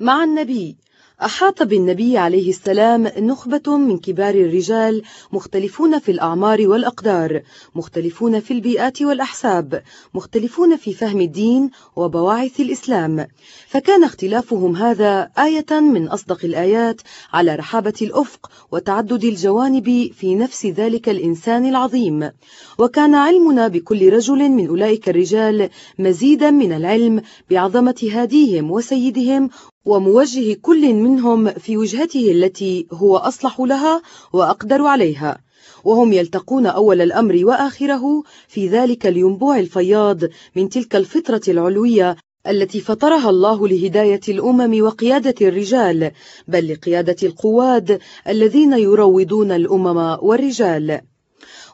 مع النبي. أحاط بالنبي عليه السلام نخبة من كبار الرجال مختلفون في الأعمار والأقدار مختلفون في البيئات والأحساب مختلفون في فهم الدين وبواعث الإسلام. فكان اختلافهم هذا آية من أصدق الآيات على رحابة الأفق وتعدد الجوانب في نفس ذلك الإنسان العظيم. وكان علمنا بكل رجل من أولئك الرجال مزيدا من العلم بعظمة هاديهم وسيدهم وموجه كل منهم في وجهته التي هو أصلح لها وأقدر عليها. وهم يلتقون أول الأمر وآخره في ذلك الينبوع الفياض من تلك الفطرة العلوية التي فطرها الله لهداية الأمم وقيادة الرجال بل لقيادة القواد الذين يروضون الأمم والرجال.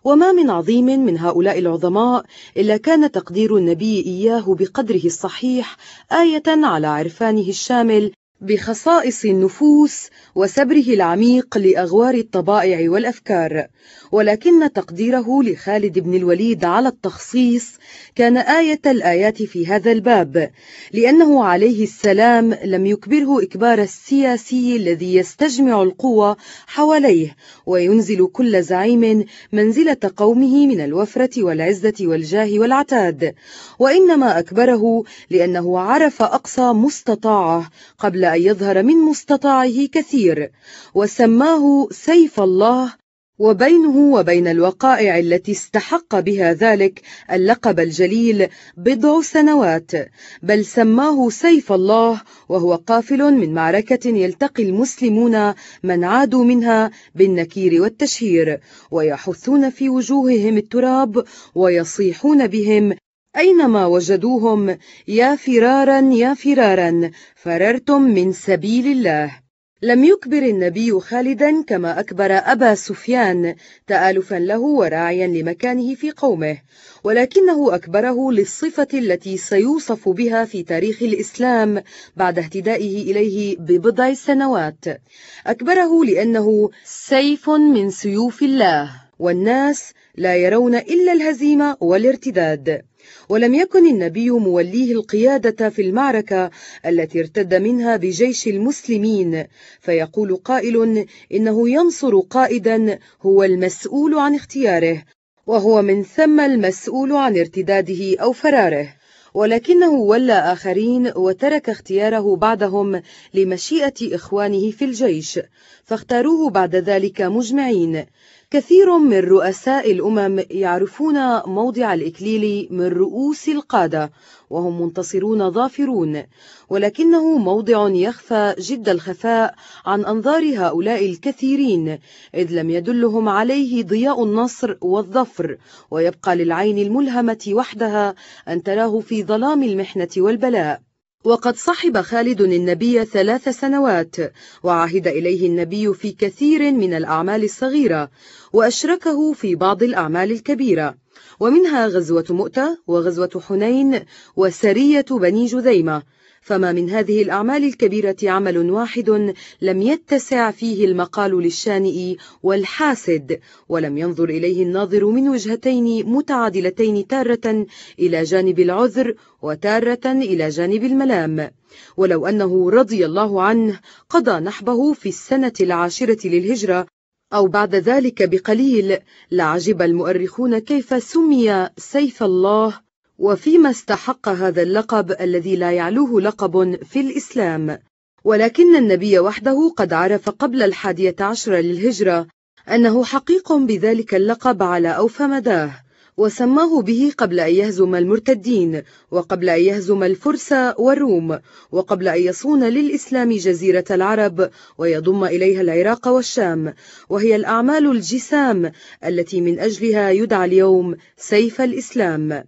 وما من عظيم من هؤلاء العظماء إلا كان تقدير النبي إياه بقدره الصحيح آية على عرفانه الشامل بخصائص النفوس وسبره العميق لأغوار الطبائع والأفكار. ولكن تقديره لخالد بن الوليد على التخصيص كان آية الآيات في هذا الباب لأنه عليه السلام لم يكبره إكبار السياسي الذي يستجمع القوة حواليه وينزل كل زعيم منزلة قومه من الوفرة والعزة والجاه والعتاد. وإنما أكبره لأنه عرف أقصى مستطاعه قبل أن يظهر من مستطاعه كثير وسماه سيف الله وبينه وبين الوقائع التي استحق بها ذلك اللقب الجليل بضع سنوات بل سماه سيف الله وهو قافل من معركة يلتقي المسلمون من عادوا منها بالنكير والتشهير ويحثون في وجوههم التراب ويصيحون بهم أينما وجدوهم يا فرارا يا فرارا فررتم من سبيل الله. لم يكبر النبي خالدا كما أكبر أبا سفيان تآلفا له وراعيا لمكانه في قومه ولكنه أكبره للصفة التي سيوصف بها في تاريخ الإسلام بعد اهتدائه إليه ببضع سنوات. أكبره لأنه سيف من سيوف الله والناس لا يرون إلا الهزيمة والارتداد. ولم يكن النبي موليه القيادة في المعركة التي ارتد منها بجيش المسلمين. فيقول قائل إنه ينصر قائدا هو المسؤول عن اختياره وهو من ثم المسؤول عن ارتداده أو فراره. ولكنه ولى آخرين وترك اختياره بعدهم لمشيئة إخوانه في الجيش فاختاروه بعد ذلك مجمعين. كثير من رؤساء الأمم يعرفون موضع الإكليل من رؤوس القادة وهم منتصرون ظافرون. ولكنه موضع يخفى جد الخفاء عن أنظار هؤلاء الكثيرين إذ لم يدلهم عليه ضياء النصر والظفر. ويبقى للعين الملهمة وحدها أن تراه في ظلام المحنة والبلاء. وقد صحب خالد النبي ثلاث سنوات وعهد إليه النبي في كثير من الأعمال الصغيرة وأشركه في بعض الأعمال الكبيرة. ومنها غزوة مؤتة وغزوة حنين وسرية بني جذيمة. فما من هذه الأعمال الكبيرة عمل واحد لم يتسع فيه المقال للشانئ والحاسد ولم ينظر إليه الناظر من وجهتين متعادلتين تارة إلى جانب العذر وتارة إلى جانب الملام. ولو أنه رضي الله عنه قضى نحبه في السنة العاشرة للهجرة أو بعد ذلك بقليل لعجب المؤرخون كيف سمي سيف الله وفيما استحق هذا اللقب الذي لا يعلوه لقب في الإسلام. ولكن النبي وحده قد عرف قبل الحادية عشر للهجرة أنه حقيق بذلك اللقب على أوفى مداه وسماه به قبل أن يهزم المرتدين وقبل أن يهزم الفرس والروم وقبل أن يصون للإسلام جزيرة العرب ويضم إليها العراق والشام وهي الأعمال الجسام التي من أجلها يدعى اليوم سيف الإسلام.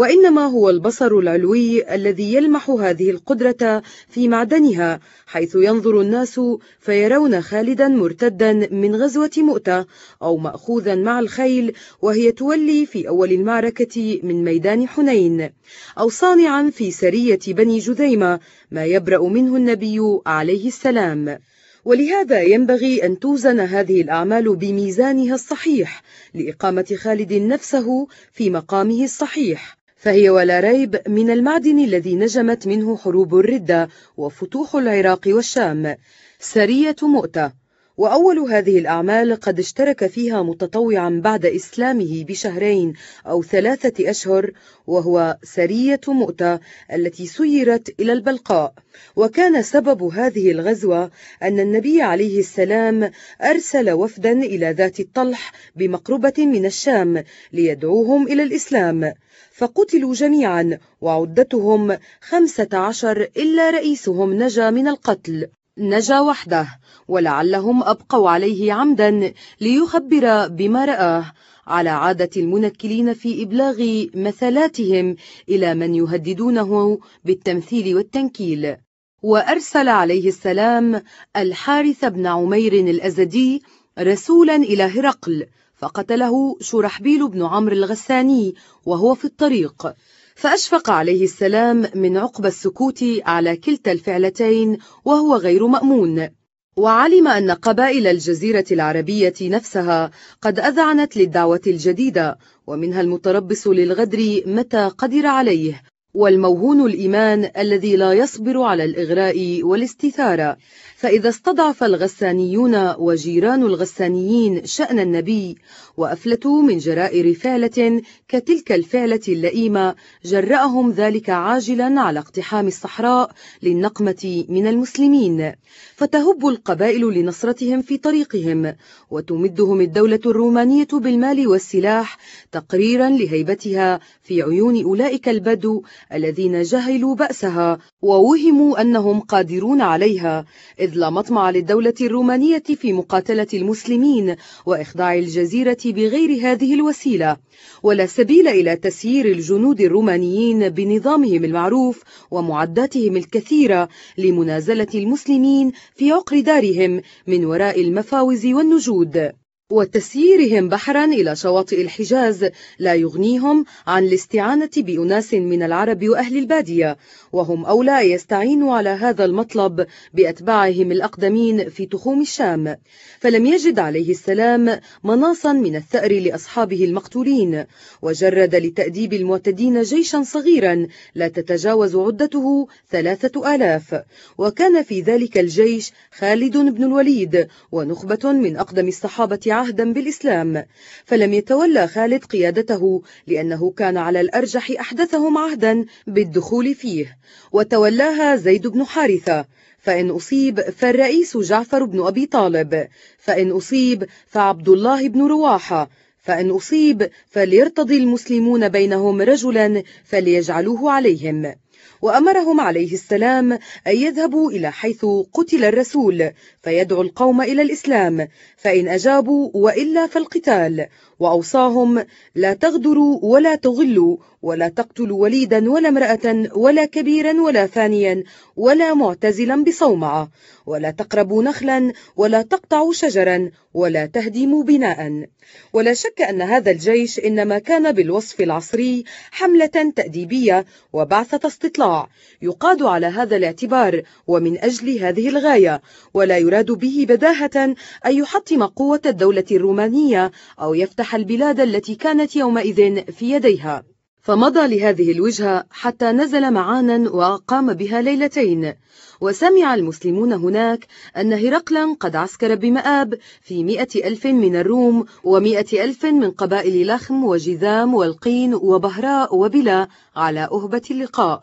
وإنما هو البصر العلوي الذي يلمح هذه القدرة في معدنها حيث ينظر الناس فيرون خالدا مرتدا من غزوة مؤتة أو مأخوذا مع الخيل وهي تولي في أول المعركة من ميدان حنين. أو صانعا في سرية بني جذيمة ما يبرأ منه النبي عليه السلام. ولهذا ينبغي أن توزن هذه الأعمال بميزانها الصحيح لإقامة خالد نفسه في مقامه الصحيح. فهي ولا ريب من المعدن الذي نجمت منه حروب الردة وفتوح العراق والشام. سرية مؤتة. وأول هذه الأعمال قد اشترك فيها متطوعا بعد إسلامه بشهرين أو ثلاثة أشهر وهو سرية مؤتة التي سيرت إلى البلقاء. وكان سبب هذه الغزوة أن النبي عليه السلام أرسل وفدا إلى ذات الطلح بمقربة من الشام ليدعوهم إلى الإسلام. فقتلوا جميعا وعدتهم خمسة عشر إلا رئيسهم نجا من القتل. نجا وحده ولعلهم أبقوا عليه عمدا ليخبر بما رآه. على عادة المنكلين في إبلاغ مثلاتهم إلى من يهددونه بالتمثيل والتنكيل. وأرسل عليه السلام الحارث بن عمير الأزدي رسولا إلى هرقل فقتله شرحبيل بن عمرو الغساني وهو في الطريق. فأشفق عليه السلام من عقب السكوت على كلتا الفعلتين وهو غير مأمون. وعلم أن قبائل الجزيرة العربية نفسها قد أذعنت للدعوة الجديدة ومنها المتربص للغدر متى قدر عليه. والموهون الإيمان الذي لا يصبر على الإغراء والاستثارة. فإذا استضعف الغسانيون وجيران الغسانيين شأن النبي وأفلتوا من جرائر فعلة كتلك الفعلة اللئيمة. جرأهم ذلك عاجلا على اقتحام الصحراء للنقمة من المسلمين. فتهب القبائل لنصرتهم في طريقهم وتمدهم الدولة الرومانية بالمال والسلاح تقريرا لهيبتها في عيون أولئك البدو الذين جهلوا بأسها ووهموا أنهم قادرون عليها إذ لا مطمع للدولة الرومانية في مقاتلة المسلمين وإخضاع الجزيرة بغير هذه الوسيلة. ولا سبيل إلى تسيير الجنود الرومانيين بنظامهم المعروف ومعداتهم الكثيرة لمنازلة المسلمين في عقر دارهم من وراء المفاوز والنجود. وتسييرهم بحرا إلى شواطئ الحجاز لا يغنيهم عن الاستعانة بأناس من العرب وأهل البادية وهم أولى يستعينوا على هذا المطلب بأتباعهم الأقدمين في تخوم الشام. فلم يجد عليه السلام مناصا من الثأر لأصحابه المقتولين وجرد لتأديب المعتدين جيشا صغيرا لا تتجاوز عدته ثلاثة آلاف. وكان في ذلك الجيش خالد بن الوليد ونخبة من أقدم الصحابة عهدا بالإسلام فلم يتولى خالد قيادته لأنه كان على الأرجح أحدثهم عهدا بالدخول فيه وتولاها زيد بن حارثة فإن أصيب فالرئيس جعفر بن أبي طالب فإن أصيب فعبد الله بن رواحة فإن أصيب فليرتضي المسلمون بينهم رجلا فليجعلوه عليهم. وأمرهم عليه السلام أن يذهبوا إلى حيث قتل الرسول فيدعو القوم إلى الإسلام فإن أجابوا وإلا فالقتال. وأوصاهم لا تغدروا ولا تغلوا ولا تقتلوا وليدا ولا امرأة ولا كبيرا ولا فانيا ولا معتزلا بصومعة ولا تقربوا نخلا ولا تقطعوا شجرا ولا تهدموا بناء. ولا شك أن هذا الجيش إنما كان بالوصف العصري حملة تأديبية وبعثة استطلاع يقاد على هذا الاعتبار ومن أجل هذه الغاية ولا يراد به بداهة أن يحطم قوة الدولة الرومانية أو يفتح البلاد التي كانت يومئذ في يديها. فمضى لهذه الوجهة حتى نزل معانا وأقام بها ليلتين. وسمع المسلمون هناك أن هرقلا قد عسكر بمآب في مئة ألف من الروم ومئة ألف من قبائل لخم وجذام والقين وبهراء وبلا على أهبة اللقاء.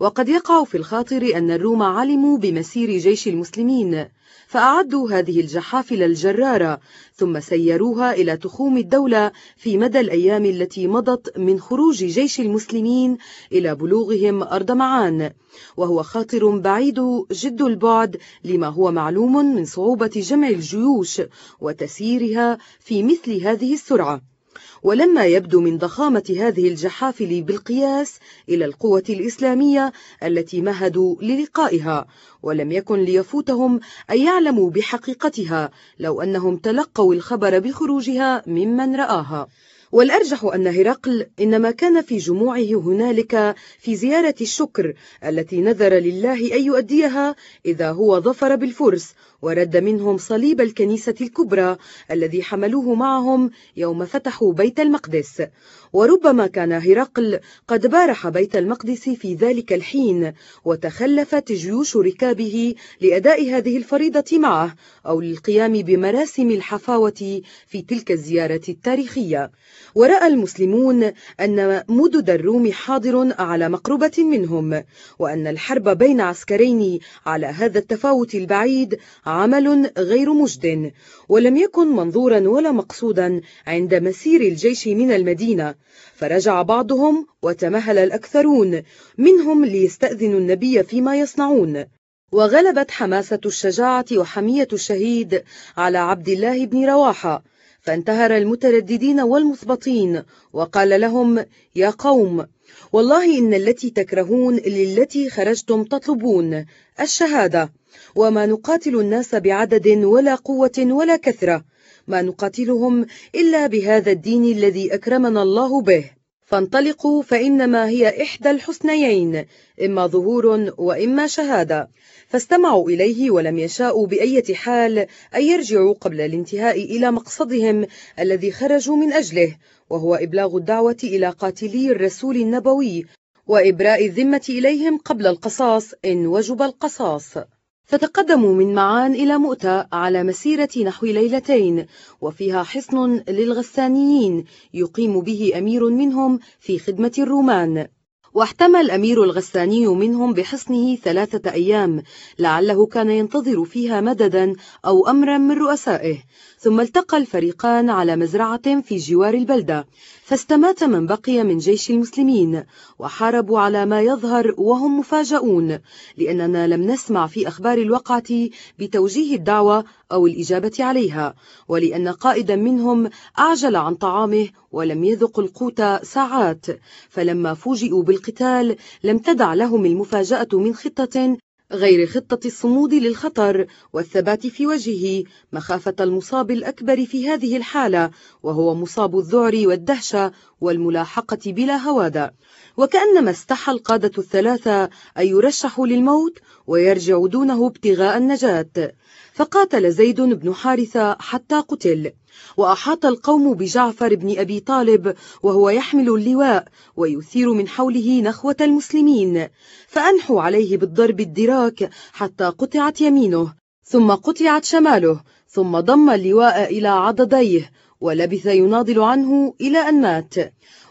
وقد يقع في الخاطر أن الروم علموا بمسير جيش المسلمين. فأعدوا هذه الجحافل الجرارة ثم سيروها إلى تخوم الدولة في مدى الأيام التي مضت من خروج جيش المسلمين إلى بلوغهم أرض معان وهو خاطر بعيد جد البعد لما هو معلوم من صعوبة جمع الجيوش وتسييرها في مثل هذه السرعة. ولما يبدو من ضخامة هذه الجحافل بالقياس إلى القوة الإسلامية التي مهدوا للقائها ولم يكن ليفوتهم أن يعلموا بحقيقتها لو أنهم تلقوا الخبر بخروجها ممن رآها. والأرجح أن هرقل إنما كان في جموعه هنالك في زيارة الشكر التي نذر لله أن يؤديها إذا هو ظفر بالفرس ورد منهم صليب الكنيسة الكبرى الذي حملوه معهم يوم فتحوا بيت المقدس. وربما كان هرقل قد بارح بيت المقدس في ذلك الحين وتخلفت جيوش ركابه لأداء هذه الفريضة معه أو للقيام بمراسم الحفاوة في تلك الزيارة التاريخية. ورأى المسلمون أن مدد الروم حاضر على مقربة منهم وأن الحرب بين عسكرين على هذا التفاوت البعيد عمل غير مجد ولم يكن منظورا ولا مقصودا عند مسير الجيش من المدينة. فرجع بعضهم وتمهل الأكثرون منهم ليستأذنوا النبي فيما يصنعون. وغلبت حماسة الشجاعة وحمية الشهيد على عبد الله بن رواحة. فانتهر المترددين والمثبطين وقال لهم يا قوم والله إن التي تكرهون للتي خرجتم تطلبون الشهادة. وما نقاتل الناس بعدد ولا قوة ولا كثرة ما نقاتلهم إلا بهذا الدين الذي أكرمنا الله به. فانطلقوا فإنما هي إحدى الحسنيين إما ظهور وإما شهادة. فاستمعوا إليه ولم يشاءوا بأية حال أن يرجعوا قبل الانتهاء إلى مقصدهم الذي خرجوا من أجله وهو إبلاغ الدعوة إلى قاتلي الرسول النبوي وإبراء الذمة إليهم قبل القصاص إن وجب القصاص. فتقدموا من معان إلى مؤتة على مسيرة نحو ليلتين وفيها حصن للغسانيين يقيم به أمير منهم في خدمة الرومان. واحتمى الأمير الغساني منهم بحصنه ثلاثة أيام لعله كان ينتظر فيها مددا أو أمرا من رؤسائه ثم التقى الفريقان على مزرعة في جوار البلدة. فاستمات من بقي من جيش المسلمين وحاربوا على ما يظهر وهم مفاجئون لأننا لم نسمع في أخبار الوقعة بتوجيه الدعوة أو الإجابة عليها ولأن قائدا منهم أعجل عن طعامه ولم يذق القوت ساعات فلما فوجئوا بالقتال لم تدع لهم المفاجأة من خطة غير خطة الصمود للخطر والثبات في وجهه مخافة المصاب الأكبر في هذه الحالة وهو مصاب الذعر والدهشة والملاحقة بلا هوادة. وكأنما استحى القادة الثلاثة أن يرشحوا للموت ويرجعوا دونه ابتغاء النجاة. فقاتل زيد بن حارثة حتى قتل وأحاط القوم بجعفر بن أبي طالب وهو يحمل اللواء ويثير من حوله نخوة المسلمين فأنحوا عليه بالضرب الدراك حتى قطعت يمينه ثم قطعت شماله ثم ضم اللواء إلى عضديه ولبث يناضل عنه إلى أن مات.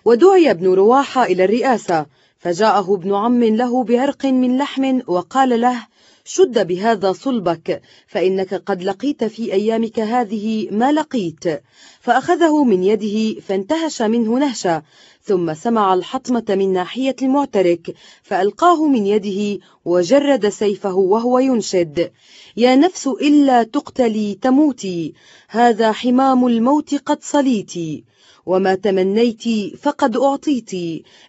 ودعي ابن رواحة إلى الرئاسة فجاءه ابن عم له بعرق من لحم وقال له شد بهذا صلبك فإنك قد لقيت في أيامك هذه ما لقيت. فأخذه من يده فانتهش منه نهشة ثم سمع الحطمة من ناحية المعترك فألقاه من يده وجرد سيفه وهو ينشد. يا نفس إلا تقتلي تموتي هذا حمام الموت قد صليتي وما تمنيت فقد أعطيت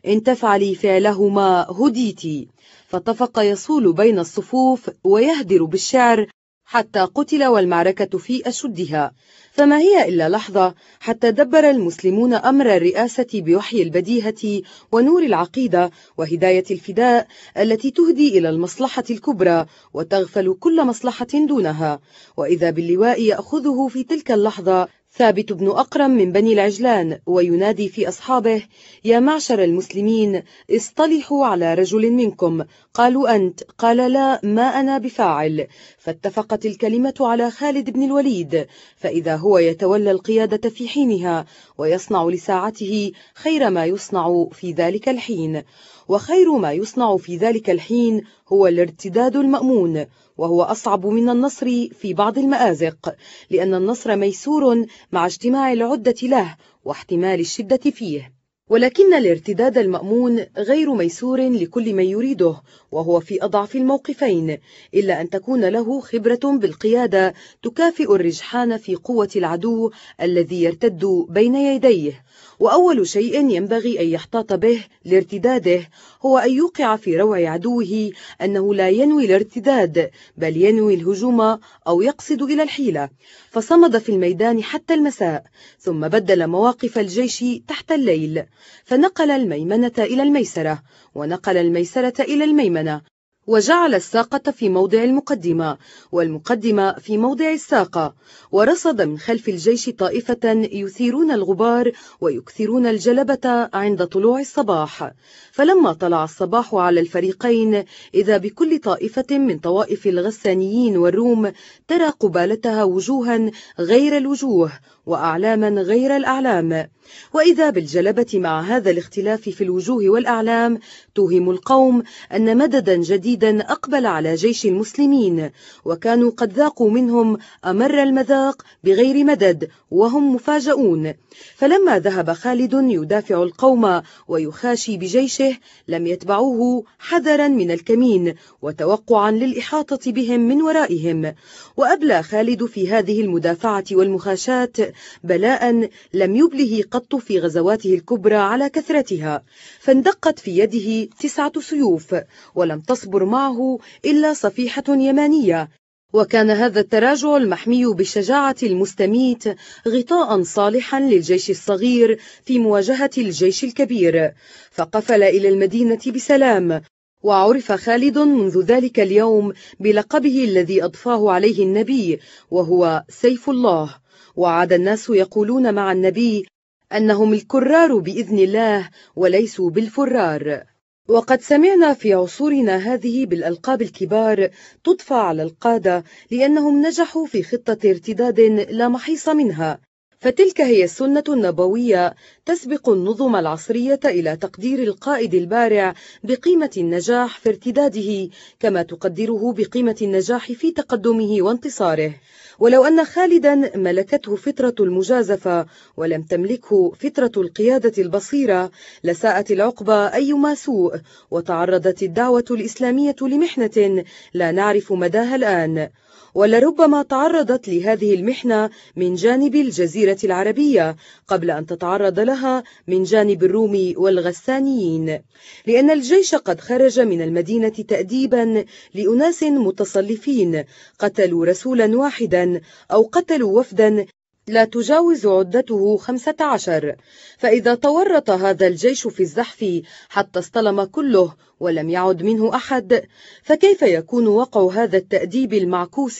إن تفعلي فعلهما هديتي فطفق يصول بين الصفوف ويهدر بالشعر حتى قتل والمعركة في أشدها. فما هي إلا لحظة حتى دبر المسلمون أمر الرئاسة بوحي البديهة ونور العقيدة وهداية الفداء التي تهدي إلى المصلحة الكبرى وتغفل كل مصلحة دونها. وإذا باللواء يأخذه في تلك اللحظة ثابت بن أقرم من بني العجلان وينادي في أصحابه يا معشر المسلمين اصطلحوا على رجل منكم قالوا أنت. قال لا ما أنا بفاعل. فاتفقت الكلمة على خالد بن الوليد. فإذا هو يتولى القيادة في حينها ويصنع لساعته خير ما يصنع في ذلك الحين. وخير ما يصنع في ذلك الحين هو الارتداد المأمون وهو أصعب من النصر في بعض المآزق لأن النصر ميسور مع اجتماع العدة له واحتمال الشدة فيه. ولكن الارتداد المأمون غير ميسور لكل من يريده وهو في أضعف الموقفين إلا أن تكون له خبرة بالقيادة تكافئ الرجحان في قوة العدو الذي يرتد بين يديه. وأول شيء ينبغي أن يحتاط به لارتداده هو أن يوقع في روع عدوه أنه لا ينوي الارتداد بل ينوي الهجوم أو يقصد إلى الحيلة. فصمد في الميدان حتى المساء ثم بدل مواقف الجيش تحت الليل. فنقل الميمنة إلى الميسرة ونقل الميسرة إلى الميمنة. وجعل الساقة في موضع المقدمة والمقدمة في موضع الساقة. ورصد من خلف الجيش طائفة يثيرون الغبار ويكثرون الجلبة عند طلوع الصباح. فلما طلع الصباح على الفريقين إذا بكل طائفة من طوائف الغسانيين والروم ترى قبالتها وجوها غير الوجوه وأعلاما غير الأعلام. وإذا بالجلبة مع هذا الاختلاف في الوجوه والأعلام توهم القوم أن مددا جديدا أقبل على جيش المسلمين وكانوا قد ذاقوا منهم أمر المذاق بغير مدد وهم مفاجؤون. فلما ذهب خالد يدافع القوم ويخاشي بجيشه لم يتبعوه حذرا من الكمين وتوقعا للإحاطة بهم من ورائهم. وأبلى خالد في هذه المدافعة والمخاشاة بلاء لم يبله قط في غزواته الكبرى على كثرتها فاندقت في يده تسعة سيوف ولم تصبر معه إلا صفيحة يمانية. وكان هذا التراجع المحمي بالشجاعة المستميت غطاء صالحا للجيش الصغير في مواجهة الجيش الكبير. فقفل إلى المدينة بسلام وعرف خالد منذ ذلك اليوم بلقبه الذي أضفاه عليه النبي وهو سيف الله. وعاد الناس يقولون مع النبي أنهم الكرار بإذن الله وليسوا بالفرار. وقد سمعنا في عصورنا هذه بالألقاب الكبار تضفى على القادة لأنهم نجحوا في خطة ارتداد لا محيص منها. فتلك هي السنة النبوية تسبق النظم العصرية إلى تقدير القائد البارع بقيمة النجاح في ارتداده كما تقدره بقيمة النجاح في تقدمه وانتصاره. ولو أن خالدا ملكته فطرة المجازفة ولم تملكه فطرة القيادة البصيرة لساءت العقبى أيما سوء وتعرضت الدعوة الإسلامية لمحنة لا نعرف مداها الآن. ولربما تعرضت لهذه المحنة من جانب الجزيرة العربية قبل أن تتعرض لها من جانب الروم والغسانيين. لأن الجيش قد خرج من المدينة تأديبا لأناس متصلفين قتلوا رسولا واحدا أو قتلوا وفدا لا تجاوز عدته خمسة عشر. فإذا تورط هذا الجيش في الزحف حتى استلم كله ولم يعد منه أحد فكيف يكون وقع هذا التأديب المعكوس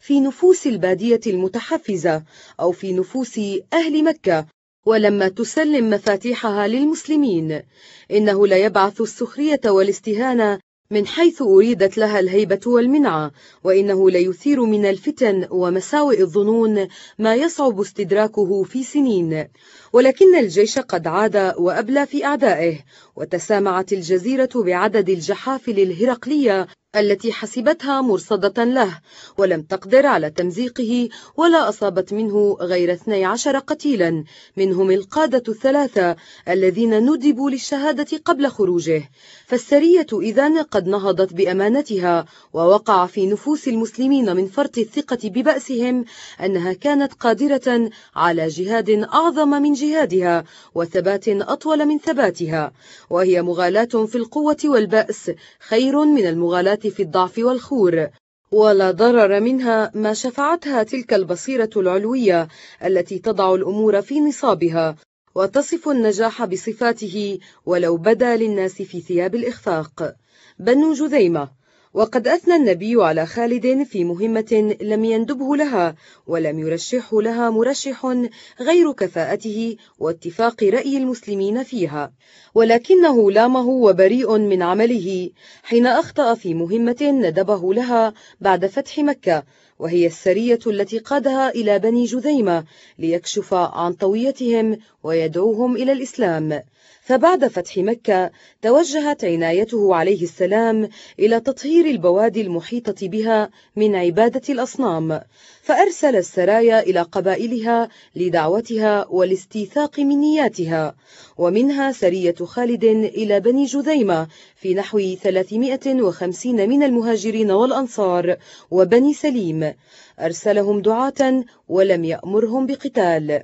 في نفوس البادية المتحفزة أو في نفوس أهل مكة؟ ولما تسلم مفاتيحها للمسلمين إنه ليبعث السخرية والاستهانة من حيث أريدت لها الهيبة والمنعة وإنه ليثير من الفتن ومساوئ الظنون ما يصعب استدراكه في سنين. ولكن الجيش قد عاد وأبلى في أعدائه وتسامعت الجزيرة بعدد الجحافل الهرقلية التي حسبتها مرصدة له ولم تقدر على تمزيقه ولا أصابت منه غير 12 قتيلا منهم القادة الثلاثة الذين ندبوا للشهادة قبل خروجه. فالسرية إذا قد نهضت بأمانتها ووقع في نفوس المسلمين من فرط الثقة ببأسهم أنها كانت قادرة على جهاد أعظم من جهادها وثبات أطول من ثباتها. وهي مغالاة في القوة والبأس خير من المغالاة في الضعف والخور. ولا ضرر منها ما شفعتها تلك البصيرة العلوية التي تضع الأمور في نصابها وتصف النجاح بصفاته ولو بدا للناس في ثياب الإخفاق. بنو جذيمة وقد أثنى النبي على خالد في مهمة لم يندبه لها ولم يرشحه لها مرشح غير كفاءته واتفاق رأي المسلمين فيها. ولكنه لامه وبريء من عمله حين أخطأ في مهمة ندبه لها بعد فتح مكة وهي السرية التي قادها إلى بني جذيمة ليكشف عن طويتهم ويدعوهم إلى الإسلام. فبعد فتح مكة توجهت عنايته عليه السلام إلى تطهير البوادي المحيطة بها من عبادة الأصنام فأرسل السرايا إلى قبائلها لدعوتها والاستيثاق من نياتها ومنها سرية خالد إلى بني جذيمة في نحو 350 من المهاجرين والأنصار وبني سليم. أرسلهم دعاة ولم يأمرهم بقتال.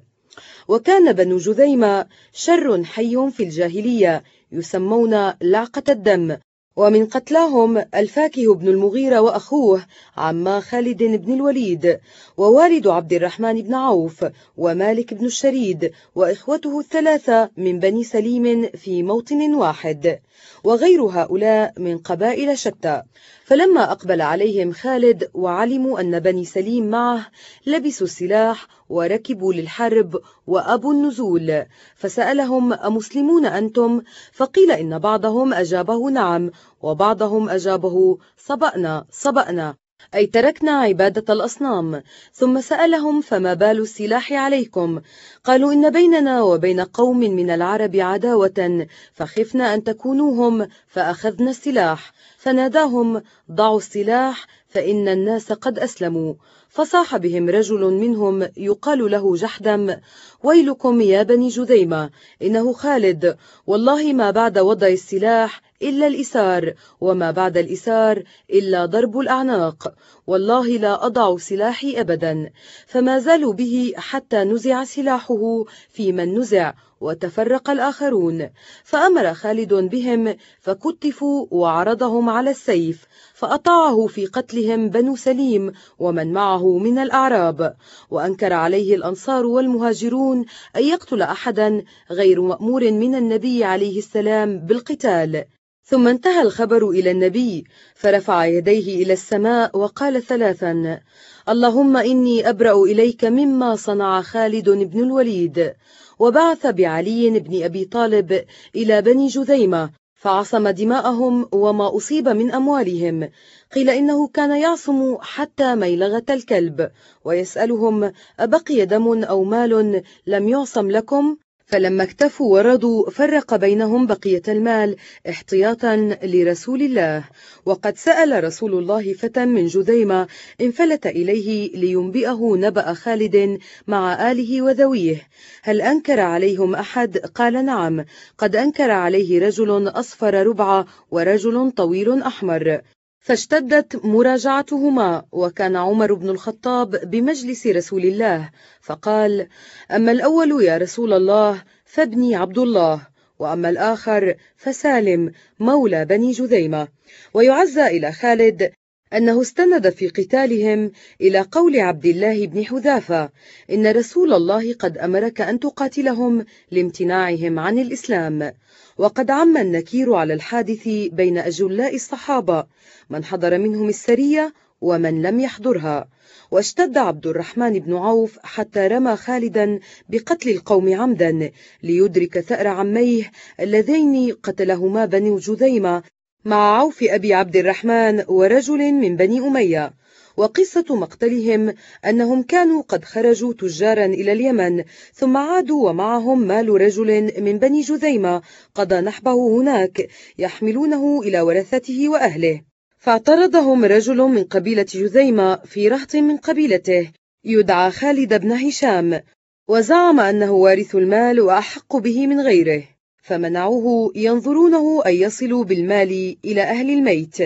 وكان بنو جذيمة شر حي في الجاهلية يسمون لعقة الدم. ومن قتلاهم الفاكه بن المغيرة وأخوه عما خالد بن الوليد ووالد عبد الرحمن بن عوف ومالك بن الشريد وإخوته الثلاثة من بني سليم في موطن واحد وغير هؤلاء من قبائل شتى. فلما أقبل عليهم خالد وعلموا أن بني سليم معه لبسوا السلاح وركبوا للحرب وأبوا النزول. فسألهم أمسلمون أنتم؟ فقيل إن بعضهم أجابه نعم وبعضهم أجابه صبأنا صبأنا. أي تركنا عبادة الأصنام. ثم سألهم فما بال السلاح عليكم؟ قالوا إن بيننا وبين قوم من العرب عداوة فخفنا أن تكونوهم فأخذنا السلاح. فناداهم ضعوا السلاح فإن الناس قد أسلموا. فصاح بهم رجل منهم يقال له جحدم ويلكم يا بني جذيمة إنه خالد والله ما بعد وضع السلاح إلا الإسار وما بعد الإسار إلا ضرب الأعناق والله لا أضع سلاحي أبدا فما زالوا به حتى نزع سلاحه في من نزع وتفرق الآخرون. فأمر خالد بهم فكتفوا وعرضهم على السيف فأطاعه في قتلهم بنو سليم ومن معه من الأعراب. وأنكر عليه الأنصار والمهاجرون أن يقتل أحدا غير مأمور من النبي عليه السلام بالقتال. ثم انتهى الخبر إلى النبي فرفع يديه إلى السماء وقال ثلاثا اللهم إني أبرأ إليك مما صنع خالد بن الوليد. وبعث بعلي بن أبي طالب إلى بني جذيمة فعصم دماءهم وما أصيب من أموالهم. قيل إنه كان يعصم حتى ميلغة الكلب ويسألهم أبقي دم أو مال لم يعصم لكم؟ فلما اكتفوا ورضوا فرق بينهم بقية المال احتياطا لرسول الله. وقد سأل رسول الله فتى من جذيمة انفلت إليه لينبئه نبأ خالد مع آله وذويه. هل أنكر عليهم أحد؟ قال نعم. قد أنكر عليه رجل أصفر ربع ورجل طويل أحمر. فاشتدت مراجعتهما وكان عمر بن الخطاب بمجلس رسول الله فقال أما الأول يا رسول الله فابني عبد الله وأما الآخر فسالم مولى بني جذيمة ويعزى إلى خالد أنه استند في قتالهم إلى قول عبد الله بن حذافة إن رسول الله قد أمرك أن تقاتلهم لامتناعهم عن الإسلام. وقد عم النكير على الحادث بين أجلاء الصحابة من حضر منهم السرية ومن لم يحضرها. واشتد عبد الرحمن بن عوف حتى رمى خالدا بقتل القوم عمدا ليدرك ثأر عميه اللذين قتلهما بني جذيمة مع عوف أبي عبد الرحمن ورجل من بني أمية. وقصة مقتلهم أنهم كانوا قد خرجوا تجارا إلى اليمن ثم عادوا ومعهم مال رجل من بني جذيمة قضى نحبه هناك يحملونه إلى ورثته وأهله. فاعترضهم رجل من قبيلة جذيمة في رهط من قبيلته يدعى خالد بن هشام وزعم أنه وارث المال وأحق به من غيره. فمنعوه ينظرونه أن يصلوا بالمال إلى أهل الميت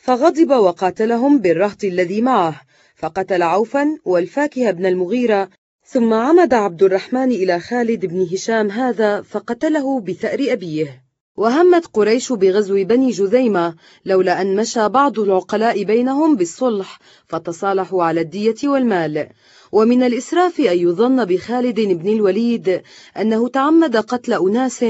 فغضب وقاتلهم بالرهط الذي معه فقتل عوفا والفاكهة بن المغيرة ثم عمد عبد الرحمن إلى خالد بن هشام هذا فقتله بثأر أبيه. وهمت قريش بغزو بني جذيمة لولا أن مشى بعض العقلاء بينهم بالصلح فتصالحوا على الدية والمال. ومن الإسراف أن يظن بخالد بن الوليد أنه تعمد قتل أناس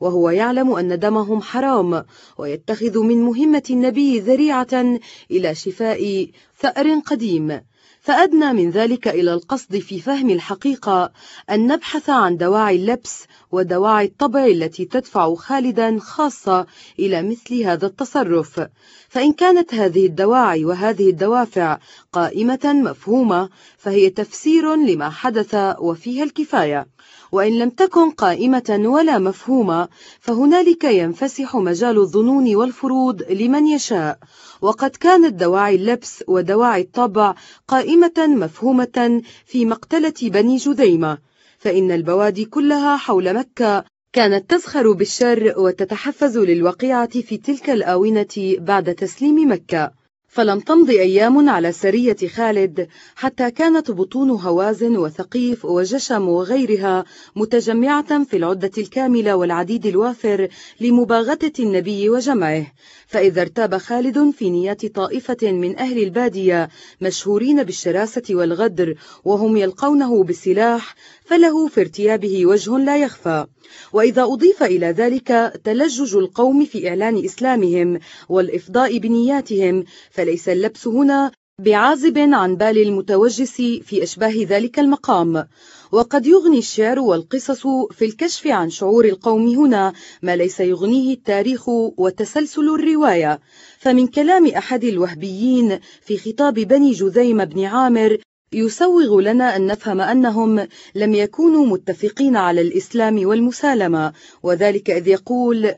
وهو يعلم أن دمهم حرام ويتخذ من مهمة النبي ذريعة إلى شفاء ثأر قديم. فأدنى من ذلك إلى القصد في فهم الحقيقة أن نبحث عن دواعي اللبس ودواعي الطبع التي تدفع خالدا خاصة إلى مثل هذا التصرف. فإن كانت هذه الدواعي وهذه الدوافع قائمة مفهومة فهي تفسير لما حدث وفيها الكفاية. وإن لم تكن قائمة ولا مفهومة فهنالك ينفسح مجال الظنون والفروض لمن يشاء. وقد كانت دواعي اللبس ودواعي الطبع قائمة مفهومة في مقتلة بني جذيمة فإن البوادي كلها حول مكة كانت تزخر بالشر وتتحفز للوقيعة في تلك الآونة بعد تسليم مكة. فلم تمض أيام على سرية خالد حتى كانت بطون هوازن وثقيف وجشم وغيرها متجمعة في العدة الكاملة والعديد الوافر لمباغتة النبي وجمعه فإذا ارتاب خالد في نيات طائفة من أهل البادية مشهورين بالشراسة والغدر وهم يلقونه بالسلاح فله في ارتيابه وجه لا يخفى. وإذا أضيف إلى ذلك تلجج القوم في إعلان إسلامهم والإفضاء بنياتهم فليس اللبس هنا بعازب عن بال المتوجس في أشباه ذلك المقام. وقد يغني الشعر والقصص في الكشف عن شعور القوم هنا ما ليس يغنيه التاريخ وتسلسل الرواية. فمن كلام أحد الوهبيين في خطاب بني جذيم بن عامر يسوغ لنا أن نفهم أنهم لم يكونوا متفقين على الإسلام والمسالمة. وذلك إذ يقول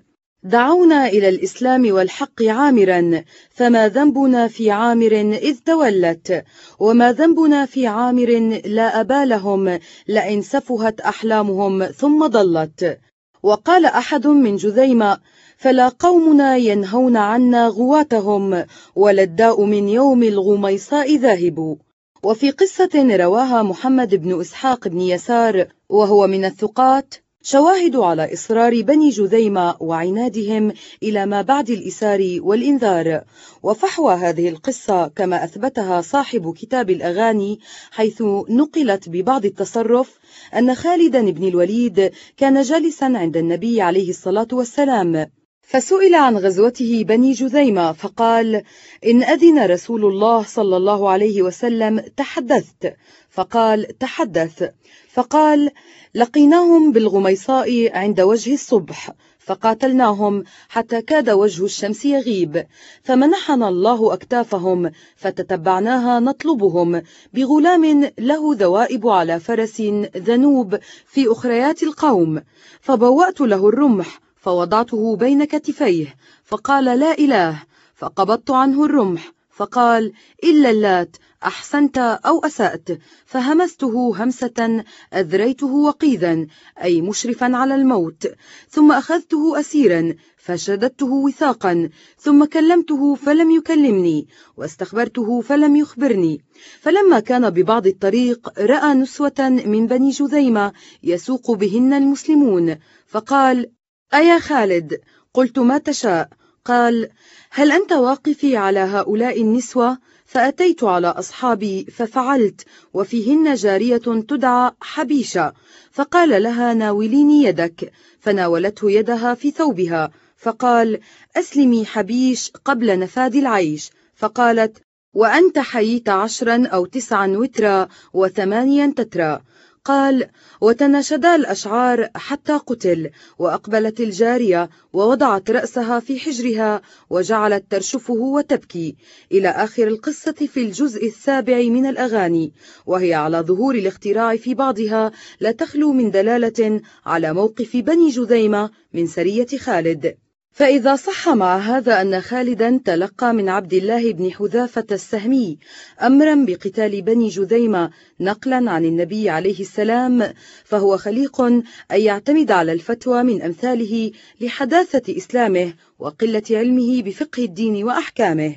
دعونا إلى الإسلام والحق عامرا فما ذنبنا في عامر إذ تولت وما ذنبنا في عامر لا أبا لهم لئن سفهت أحلامهم ثم ضلت. وقال أحد من جذيمة فلا قومنا ينهون عنا غواتهم ولا الداء من يوم الغميصاء ذاهب. وفي قصة رواها محمد بن إسحاق بن يسار وهو من الثقات شواهد على إصرار بني جذيمة وعنادهم إلى ما بعد الإسار والإنذار. وفحوى هذه القصة كما أثبتها صاحب كتاب الأغاني حيث نقلت ببعض التصرف أن خالد بن الوليد كان جالسا عند النبي عليه الصلاة والسلام. فسئل عن غزوته بني جذيمة فقال إن أذن رسول الله صلى الله عليه وسلم تحدثت. فقال تحدث. فقال لقيناهم بالغميصاء عند وجه الصبح فقاتلناهم حتى كاد وجه الشمس يغيب فمنحنا الله أكتافهم فتتبعناها نطلبهم بغلام له ذوائب على فرس ذنوب في أخريات القوم. فبوأت له الرمح فوضعته بين كتفيه فقال لا إله فقبضت عنه الرمح فقال إلا اللات أحسنت أو أسأت فهمسته همسة أذريته وقيذا أي مشرفا على الموت. ثم أخذته أسيرا فشددته وثاقا ثم كلمته فلم يكلمني واستخبرته فلم يخبرني. فلما كان ببعض الطريق رأى نسوة من بني جذيمة يسوق بهن المسلمون فقال أيا خالد قلت ما تشاء. قال هل أنت واقفي على هؤلاء النسوة؟ فأتيت على أصحابي ففعلت وفيهن جارية تدعى حبيشة فقال لها ناوليني يدك. فناولته يدها في ثوبها فقال أسلمي حبيش قبل نفاد العيش. فقالت وأنت حييت عشرا أو تسعا وترا وثمانيا تترا. قال وتناشدا الأشعار حتى قتل وأقبلت الجارية ووضعت رأسها في حجرها وجعلت ترشفه وتبكي. إلى آخر القصة في الجزء السابع من الأغاني وهي على ظهور الاختراع في بعضها لا تخلو من دلالة على موقف بني جذيمة من سرية خالد. فإذا صح مع هذا أن خالدا تلقى من عبد الله بن حذافة السهمي أمرا بقتال بني جذيمة نقلا عن النبي عليه السلام فهو خليق أن يعتمد على الفتوى من أمثاله لحداثة إسلامه وقلة علمه بفقه الدين وأحكامه.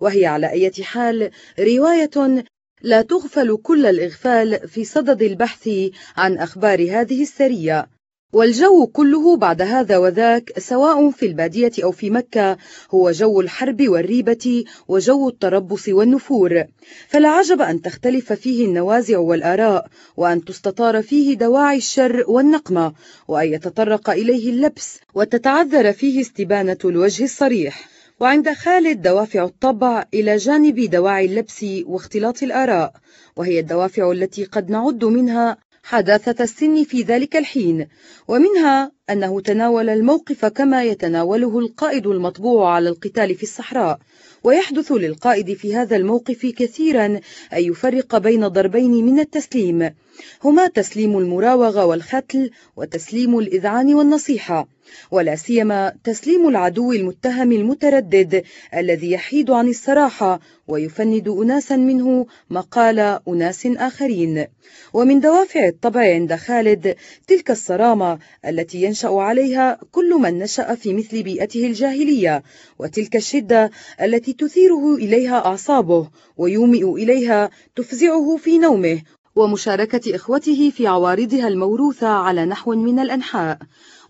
وهي على أي حال رواية لا تغفل كل الإغفال في صدد البحث عن أخبار هذه السرية. والجو كله بعد هذا وذاك سواء في البادية أو في مكة هو جو الحرب والريبة وجو التربص والنفور. فلا عجب أن تختلف فيه النوازع والآراء وأن تستطار فيه دواعي الشر والنقمة وأن يتطرق إليه اللبس وتتعذر فيه استبانة الوجه الصريح. وعند خالد دوافع الطبع إلى جانب دواعي اللبس واختلاط الآراء وهي الدوافع التي قد نعد منها حداثة السن في ذلك الحين ومنها أنه تناول الموقف كما يتناوله القائد المطبوع على القتال في الصحراء ويحدث للقائد في هذا الموقف كثيرا أن يفرق بين ضربين من التسليم هما تسليم المراوغة والختل وتسليم الإذعان والنصيحة. ولا سيما تسليم العدو المتهم المتردد الذي يحيد عن الصراحة ويفند أناسا منه مقال أناس آخرين. ومن دوافع الطبع عند خالد تلك الصرامة التي ينشأ عليها كل من نشأ في مثل بيئته الجاهلية وتلك الشدة التي تثيره إليها أعصابه ويومئ إليها تفزعه في نومه. ومشاركة إخوته في عوارضها الموروثة على نحو من الأنحاء.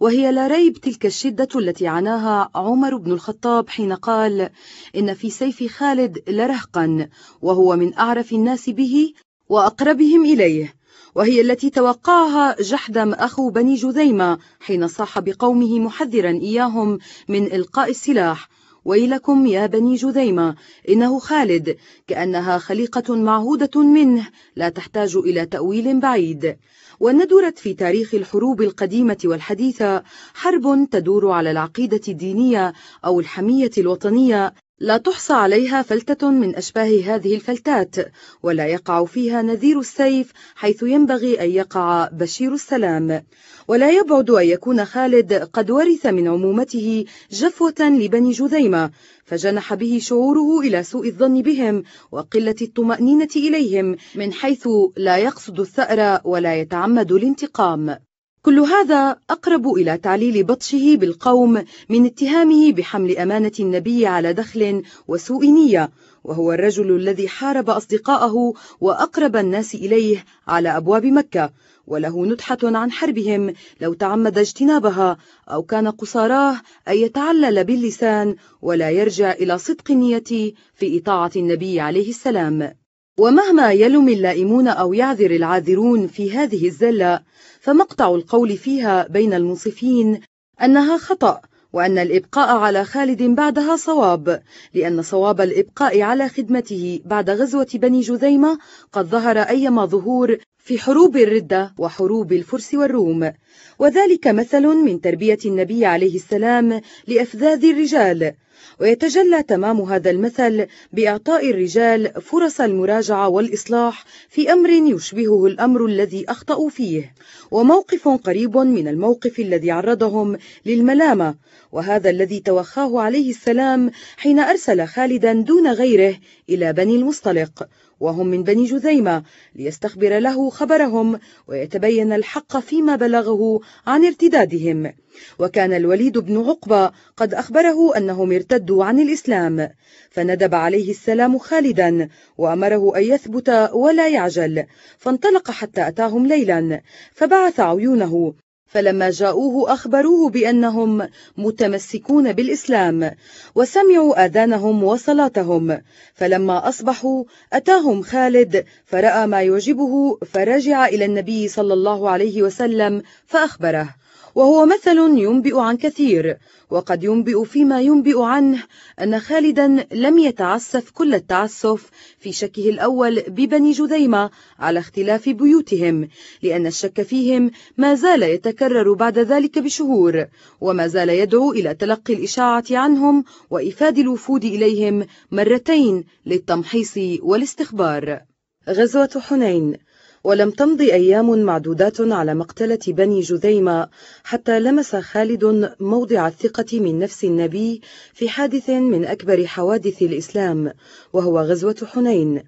وهي لا ريب تلك الشدة التي عناها عمر بن الخطاب حين قال إن في سيف خالد لرهقا وهو من أعرف الناس به وأقربهم إليه وهي التي توقعها جحدم أخو بني جذيمة حين صاح بقومه محذرا إياهم من إلقاء السلاح. ويلكم يا بني جذيمة إنه خالد كأنها خليقة معهودة منه لا تحتاج إلى تأويل بعيد. وندرت في تاريخ الحروب القديمة والحديثة حرب تدور على العقيدة الدينية أو الحمية الوطنية لا تحصى عليها فلتة من أشباه هذه الفلتات ولا يقع فيها نذير السيف حيث ينبغي أن يقع بشير السلام. ولا يبعد أن يكون خالد قد ورث من عمومته جفوة لبني جذيمة فجنح به شعوره إلى سوء الظن بهم وقلة الطمأنينة إليهم من حيث لا يقصد الثأر ولا يتعمد الانتقام. كل هذا أقرب إلى تعليل بطشه بالقوم من اتهامه بحمل أمانة النبي على دخل وسوء نية وهو الرجل الذي حارب أصدقاءه وأقرب الناس إليه على أبواب مكة وله ندحة عن حربهم لو تعمد اجتنابها أو كان قصاراه أن يتعلل باللسان ولا يرجع إلى صدق النية في إطاعة النبي عليه السلام. ومهما يلم اللائمون أو يعذر العاذرون في هذه الزلة فمقطع القول فيها بين المنصفين أنها خطأ وأن الإبقاء على خالد بعدها صواب لأن صواب الإبقاء على خدمته بعد غزوة بني جذيمة قد ظهر أيما ظهور في حروب الردة وحروب الفرس والروم. وذلك مثل من تربية النبي عليه السلام لأفذاذ الرجال ويتجلى تمام هذا المثل بإعطاء الرجال فرص المراجعة والإصلاح في أمر يشبهه الأمر الذي أخطأوا فيه. وموقف قريب من الموقف الذي عرضهم للملامة وهذا الذي توخاه عليه السلام حين أرسل خالدا دون غيره إلى بني المصطلق وهم من بني جذيمة ليستخبر له خبرهم ويتبين الحق فيما بلغه عن ارتدادهم. وكان الوليد بن عقبة قد أخبره أنهم ارتدوا عن الإسلام فندب عليه السلام خالدا وأمره أن يثبت ولا يعجل فانطلق حتى أتاهم ليلا فبعث عيونه فلما جاءوه أخبروه بأنهم متمسكون بالإسلام وسمعوا آذانهم وصلاتهم. فلما أصبحوا أتاهم خالد فرأى ما يعجبه فرجع إلى النبي صلى الله عليه وسلم فأخبره. وهو مثل ينبئ عن كثير وقد ينبئ فيما ينبئ عنه أن خالدا لم يتعسف كل التعسف في شكه الأول ببني جذيمة على اختلاف بيوتهم لأن الشك فيهم ما زال يتكرر بعد ذلك بشهور وما زال يدعو إلى تلقي الإشاعة عنهم وإفاد الوفود إليهم مرتين للتمحيص والاستخبار. غزوة حنين ولم تمض أيام معدودات على مقتلة بني جذيمة حتى لمس خالد موضع الثقة من نفس النبي في حادث من أكبر حوادث الإسلام وهو غزوة حنين.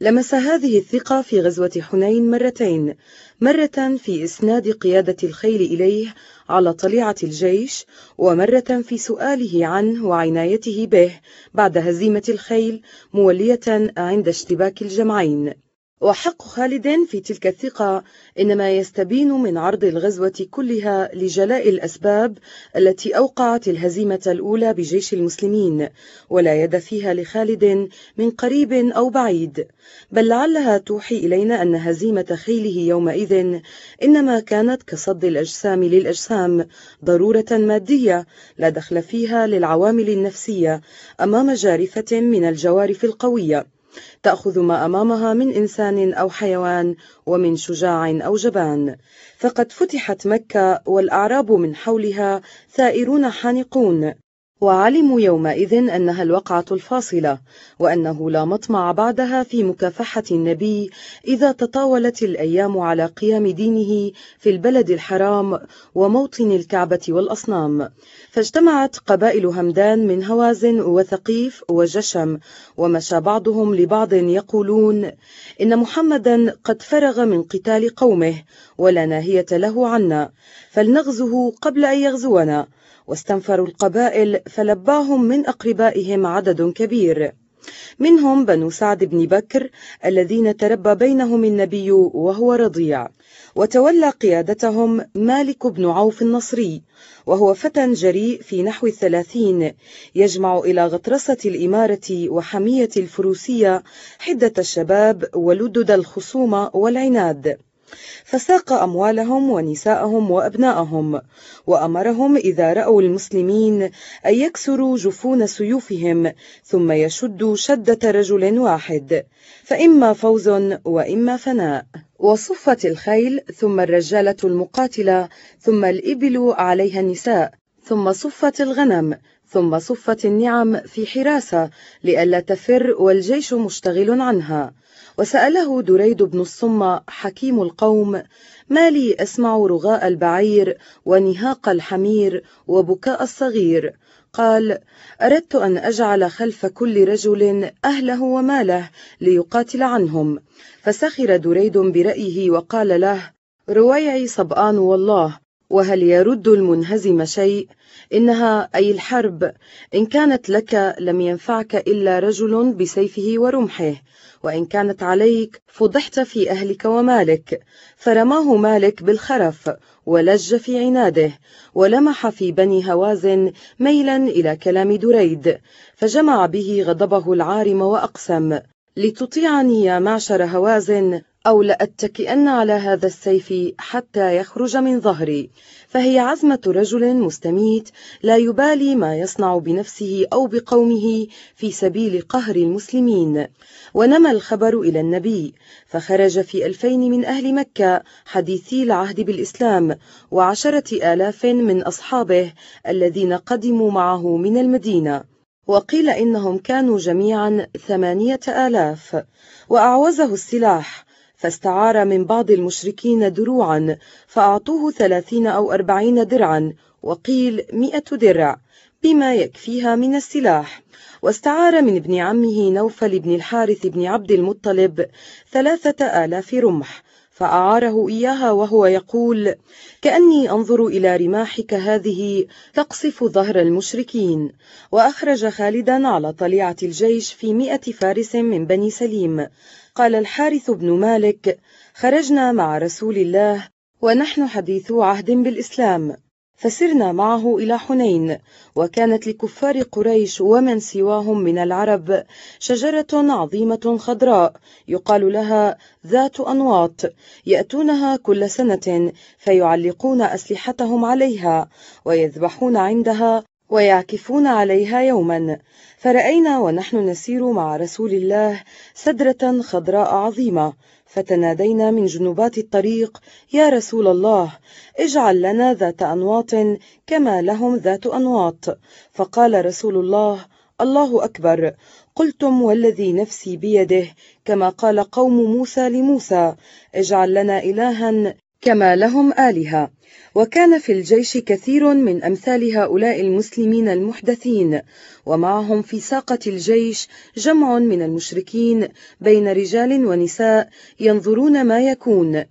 لمس هذه الثقة في غزوة حنين مرتين مرة في إسناد قيادة الخيل إليه على طليعة الجيش ومرة في سؤاله عنه وعنايته به بعد هزيمة الخيل مولية عند اشتباك الجمعين. وحق خالد في تلك الثقة إنما يستبين من عرض الغزوة كلها لجلاء الأسباب التي أوقعت الهزيمة الأولى بجيش المسلمين ولا يد فيها لخالد من قريب أو بعيد. بل لعلها توحي إلينا أن هزيمة خيله يومئذ إنما كانت كصد الأجسام للأجسام ضرورة مادية لا دخل فيها للعوامل النفسية أمام جارفة من الجوارف القوية. تأخذ ما أمامها من إنسان أو حيوان ومن شجاع أو جبان. فقد فتحت مكة والأعراب من حولها ثائرون حانقون. وعلموا يومئذ أنها الوقعة الفاصلة وأنه لا مطمع بعدها في مكافحة النبي إذا تطاولت الأيام على قيام دينه في البلد الحرام وموطن الكعبة والأصنام. فاجتمعت قبائل همدان من هوازن وثقيف وجشم ومشى بعضهم لبعض يقولون إن محمدا قد فرغ من قتال قومه ولا ناهية له عنا فلنغزه قبل أن يغزونا. واستنفروا القبائل فلباهم من أقربائهم عدد كبير. منهم بنو سعد بن بكر الذين تربى بينهم النبي وهو رضيع. وتولى قيادتهم مالك بن عوف النصري وهو فتى جريء في نحو الثلاثين يجمع إلى غطرسة الإمارة وحمية الفروسية حدة الشباب ولدد الخصومة والعناد. فساق أموالهم ونساءهم وأبناءهم وأمرهم إذا رأوا المسلمين أن يكسروا جفون سيوفهم ثم يشدوا شدة رجل واحد فإما فوز وإما فناء. وصفت الخيل ثم الرجالة المقاتلة ثم الإبل عليها النساء ثم صفت الغنم ثم صفت النعم في حراسة لئلا تفر والجيش مشتغل عنها. وسأله دريد بن الصمة حكيم القوم ما لي أسمع رغاء البعير ونهاق الحمير وبكاء الصغير قال أردت أن أجعل خلف كل رجل أهله وماله ليقاتل عنهم. فسخر دريد برأيه وقال له رويعي صبآن والله وهل يرد المنهزم شيء؟ إنها أي الحرب إن كانت لك لم ينفعك إلا رجل بسيفه ورمحه وإن كانت عليك فضحت في أهلك ومالك فرماه مالك بالخرف ولج في عناده ولمح في بني هوازن ميلا إلى كلام دريد فجمع به غضبه العارم وأقسم لتطيعني يا معشر هوازن أو لأتكئن على هذا السيف حتى يخرج من ظهري. فهي عزمة رجل مستميت لا يبالي ما يصنع بنفسه أو بقومه في سبيل قهر المسلمين. ونمى الخبر إلى النبي فخرج في ألفين من أهل مكة حديثي العهد بالإسلام وعشرة آلاف من أصحابه الذين قدموا معه من المدينة. وقيل إنهم كانوا جميعا ثمانية آلاف. وأعوزه السلاح فاستعار من بعض المشركين دروعا فأعطوه ثلاثين أو أربعين درعا وقيل مئة درع بما يكفيها من السلاح. واستعار من ابن عمه نوفل بن الحارث بن عبد المطلب ثلاثة آلاف رمح فأعاره إياها وهو يقول كأني أنظر إلى رماحك هذه تقصف ظهر المشركين وأخرج خالدا على طليعة الجيش في مئة فارس من بني سليم. قال الحارث بن مالك خرجنا مع رسول الله ونحن حديثو عهد بالإسلام فسرنا معه إلى حنين وكانت لكفار قريش ومن سواهم من العرب شجرة عظيمة خضراء يقال لها ذات أنواط يأتونها كل سنة فيعلقون أسلحتهم عليها ويذبحون عندها ويعكفون عليها يوما فرأينا ونحن نسير مع رسول الله سدرة خضراء عظيمة. فتنادينا من جنوبات الطريق يا رسول الله اجعل لنا ذات أنواط كما لهم ذات أنواط. فقال رسول الله الله أكبر قلتم والذي نفسي بيده كما قال قوم موسى لموسى اجعل لنا إلها كما لهم آلهة. وكان في الجيش كثير من أمثال هؤلاء المسلمين المحدثين. ومعهم في ساقة الجيش جمع من المشركين بين رجال ونساء ينظرون ما يكون.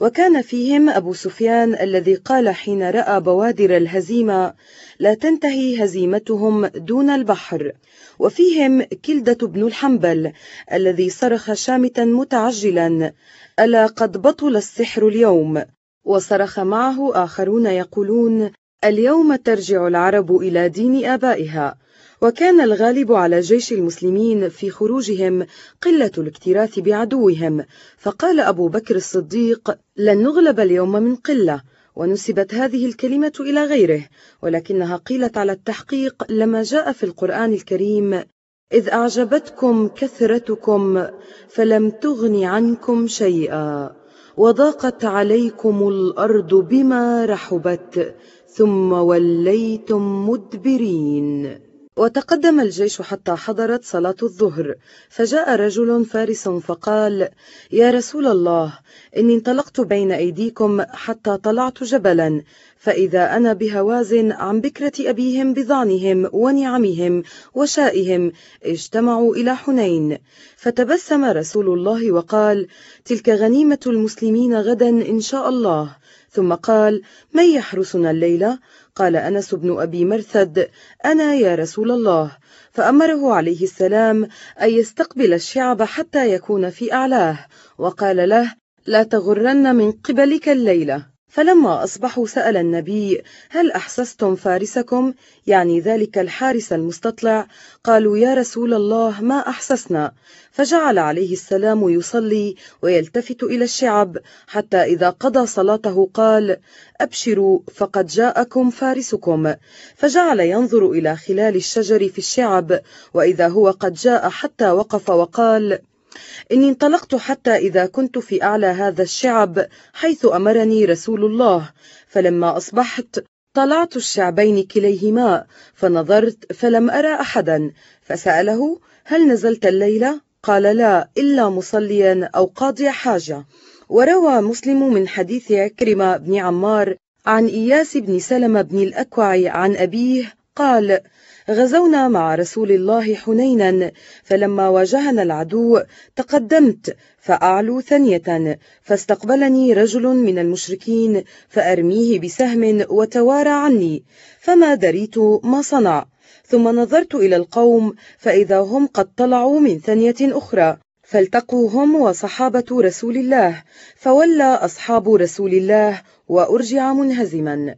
وكان فيهم أبو سفيان الذي قال حين رأى بوادر الهزيمة لا تنتهي هزيمتهم دون البحر. وفيهم كلدة بن الحنبل الذي صرخ شامتا متعجلا ألا قد بطل السحر اليوم. وصرخ معه آخرون يقولون اليوم ترجع العرب إلى دين آبائها. وكان الغالب على جيش المسلمين في خروجهم قلة الاكتراث بعدوهم. فقال أبو بكر الصديق لن نغلب اليوم من قلة. ونسبت هذه الكلمة إلى غيره ولكنها قيلت على التحقيق لما جاء في القرآن الكريم إذ أعجبتكم كثرتكم فلم تغن عنكم شيئا وضاقت عليكم الأرض بما رحبت ثم وليتم مدبرين. وتقدم الجيش حتى حضرت صلاة الظهر فجاء رجل فارس فقال يا رسول الله إني انطلقت بين أيديكم حتى طلعت جبلا فإذا أنا بهوازن عن بكرة أبيهم بضعنهم ونعمهم وشائهم اجتمعوا إلى حنين. فتبسم رسول الله وقال تلك غنيمة المسلمين غدا إن شاء الله. ثم قال من يحرسنا الليلة؟ قال أنس بن أبي مرثد أنا يا رسول الله. فأمره عليه السلام أن يستقبل الشعب حتى يكون في أعلاه وقال له لا تغرن من قبلك الليلة. فلما أصبحوا سأل النبي هل أحسستم فارسكم؟ يعني ذلك الحارس المستطلع. قالوا يا رسول الله ما أحسسنا؟ فجعل عليه السلام يصلي ويلتفت إلى الشعب حتى إذا قضى صلاته قال أبشروا فقد جاءكم فارسكم. فجعل ينظر إلى خلال الشجر في الشعب وإذا هو قد جاء حتى وقف وقال إني انطلقت حتى إذا كنت في أعلى هذا الشعب حيث أمرني رسول الله. فلما أصبحت طلعت الشعبين كليهما فنظرت فلم أرى أحدا. فسأله هل نزلت الليلة؟ قال لا إلا مصليا أو قاضي حاجة. وروى مسلم من حديث عكرمة بن عمار عن إياس بن سلمة بن الأكوع عن أبيه قال غزونا مع رسول الله حنينا فلما واجهنا العدو تقدمت فأعلو ثانية فاستقبلني رجل من المشركين فأرميه بسهم وتوارى عني فما دريت ما صنع ثم نظرت إلى القوم فإذا هم قد طلعوا من ثانية أخرى فالتقوا هم وصحابة رسول الله فولى أصحاب رسول الله وأرجع منهزما.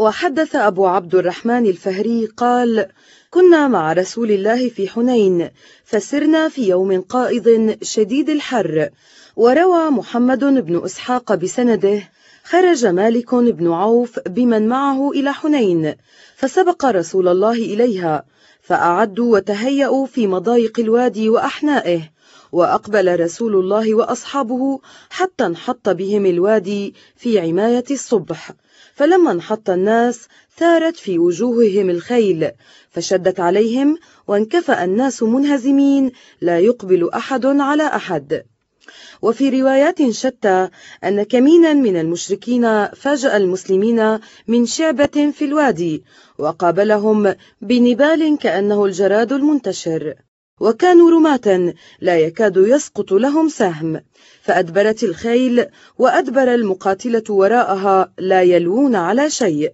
وحدث أبو عبد الرحمن الفهري قال كنا مع رسول الله في حنين فسرنا في يوم قائض شديد الحر وروى محمد بن إسحاق بسنده خرج مالك بن عوف بمن معه إلى حنين فسبق رسول الله إليها فأعدوا وتهيأوا في مضايق الوادي وأحنائه وأقبل رسول الله وأصحابه حتى انحط بهم الوادي في عماية الصبح. فلما انحط الناس ثارت في وجوههم الخيل فشدت عليهم وانكفأ الناس منهزمين لا يقبل أحد على أحد. وفي روايات شتى أن كمينا من المشركين فاجأ المسلمين من شعبة في الوادي وقابلهم بنبال كأنه الجراد المنتشر. وكانوا رماة لا يكاد يسقط لهم سهم فأدبرت الخيل وأدبر المقاتلة وراءها لا يلوون على شيء.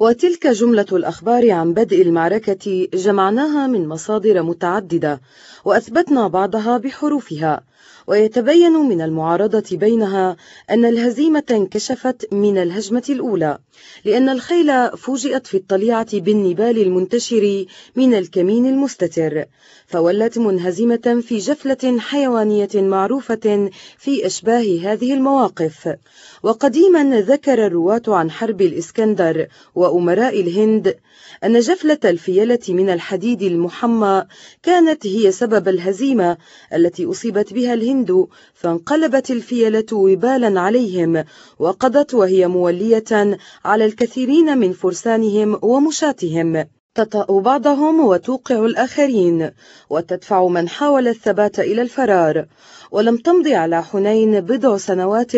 وتلك جملة الأخبار عن بدء المعركة جمعناها من مصادر متعددة وأثبتنا بعضها بحروفها. ويتبين من المعارضة بينها أن الهزيمة انكشفت من الهجمة الأولى لأن الخيل فوجئت في الطليعة بالنبال المنتشر من الكمين المستتر فولت منهزمة في جفلة حيوانية معروفة في أشباه هذه المواقف. وقديما ذكر الرواة عن حرب الإسكندر وأمراء الهند أن جفلة الفيلة من الحديد المحمى كانت هي سبب الهزيمة التي أصيبت بها الهند فانقلبت الفيلة وبالا عليهم وقضت وهي مولية على الكثيرين من فرسانهم ومشاتهم. تطأ بعضهم وتوقع الآخرين وتدفع من حاول الثبات إلى الفرار. ولم تمض على حنين بضع سنوات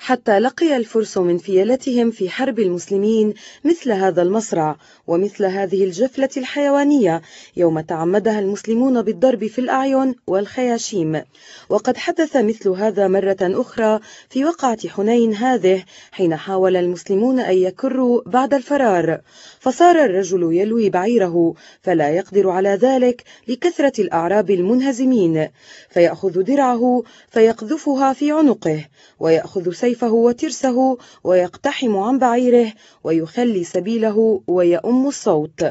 حتى لقي الفرس من فيلتهم في حرب المسلمين مثل هذا المصرع ومثل هذه الجفلة الحيوانية يوم تعمدها المسلمون بالضرب في الأعين والخياشيم. وقد حدث مثل هذا مرة أخرى في وقعة حنين هذه حين حاول المسلمون أن يكروا بعد الفرار. فصار الرجل يلوي بعيره فلا يقدر على ذلك لكثرة الأعراب المنهزمين. فيأخذ درعه فيقذفها في عنقه ويأخذ وترسه ويقتحم عن بعيره ويخلي سبيله ويؤم الصوت.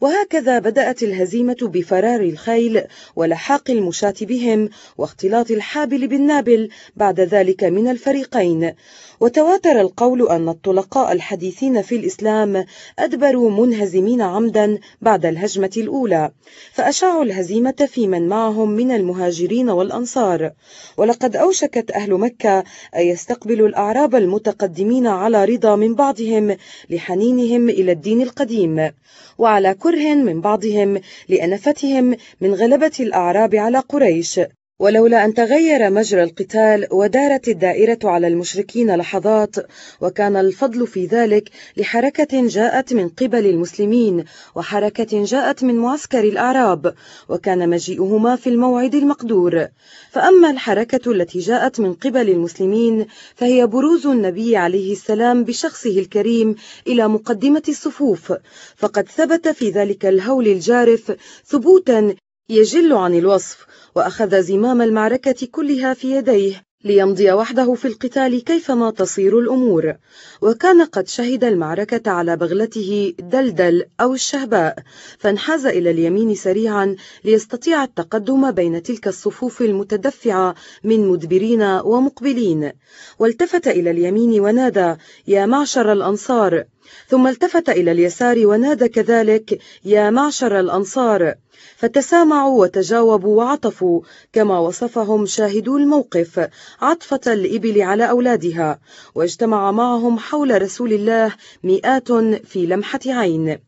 وهكذا بدأت الهزيمة بفرار الخيل ولحاق المشاة بهم واختلاط الحابل بالنابل بعد ذلك من الفريقين. وتواتر القول أن الطلقاء الحديثين في الإسلام أدبروا منهزمين عمدا بعد الهجمة الأولى. فأشاعوا الهزيمة في من معهم من المهاجرين والأنصار. ولقد أوشكت أهل مكة أن يستقبلوا يحول الأعراب المتقدمين على رضا من بعضهم لحنينهم إلى الدين القديم وعلى كره من بعضهم لأنفتهم من غلبة الأعراب على قريش. ولولا أن تغير مجرى القتال ودارت الدائرة على المشركين لحظات وكان الفضل في ذلك لحركة جاءت من قبل المسلمين وحركة جاءت من معسكر الأعراب وكان مجيئهما في الموعد المقدور. فأما الحركة التي جاءت من قبل المسلمين فهي بروز النبي عليه السلام بشخصه الكريم إلى مقدمة الصفوف فقد ثبت في ذلك الهول الجارف ثبوتا يجل عن الوصف. وأخذ زمام المعركة كلها في يديه ليمضي وحده في القتال كيفما تصير الأمور. وكان قد شهد المعركة على بغلته دلدل أو الشهباء فانحاز إلى اليمين سريعا ليستطيع التقدم بين تلك الصفوف المتدفعة من مدبرين ومقبلين. والتفت إلى اليمين ونادى يا معشر الأنصار ثم التفت إلى اليسار ونادى كذلك يا معشر الأنصار. فتسامعوا وتجاوبوا وعطفوا كما وصفهم شاهدو الموقف عطفة الإبل على أولادها واجتمع معهم حول رسول الله مئات في لمحة عين.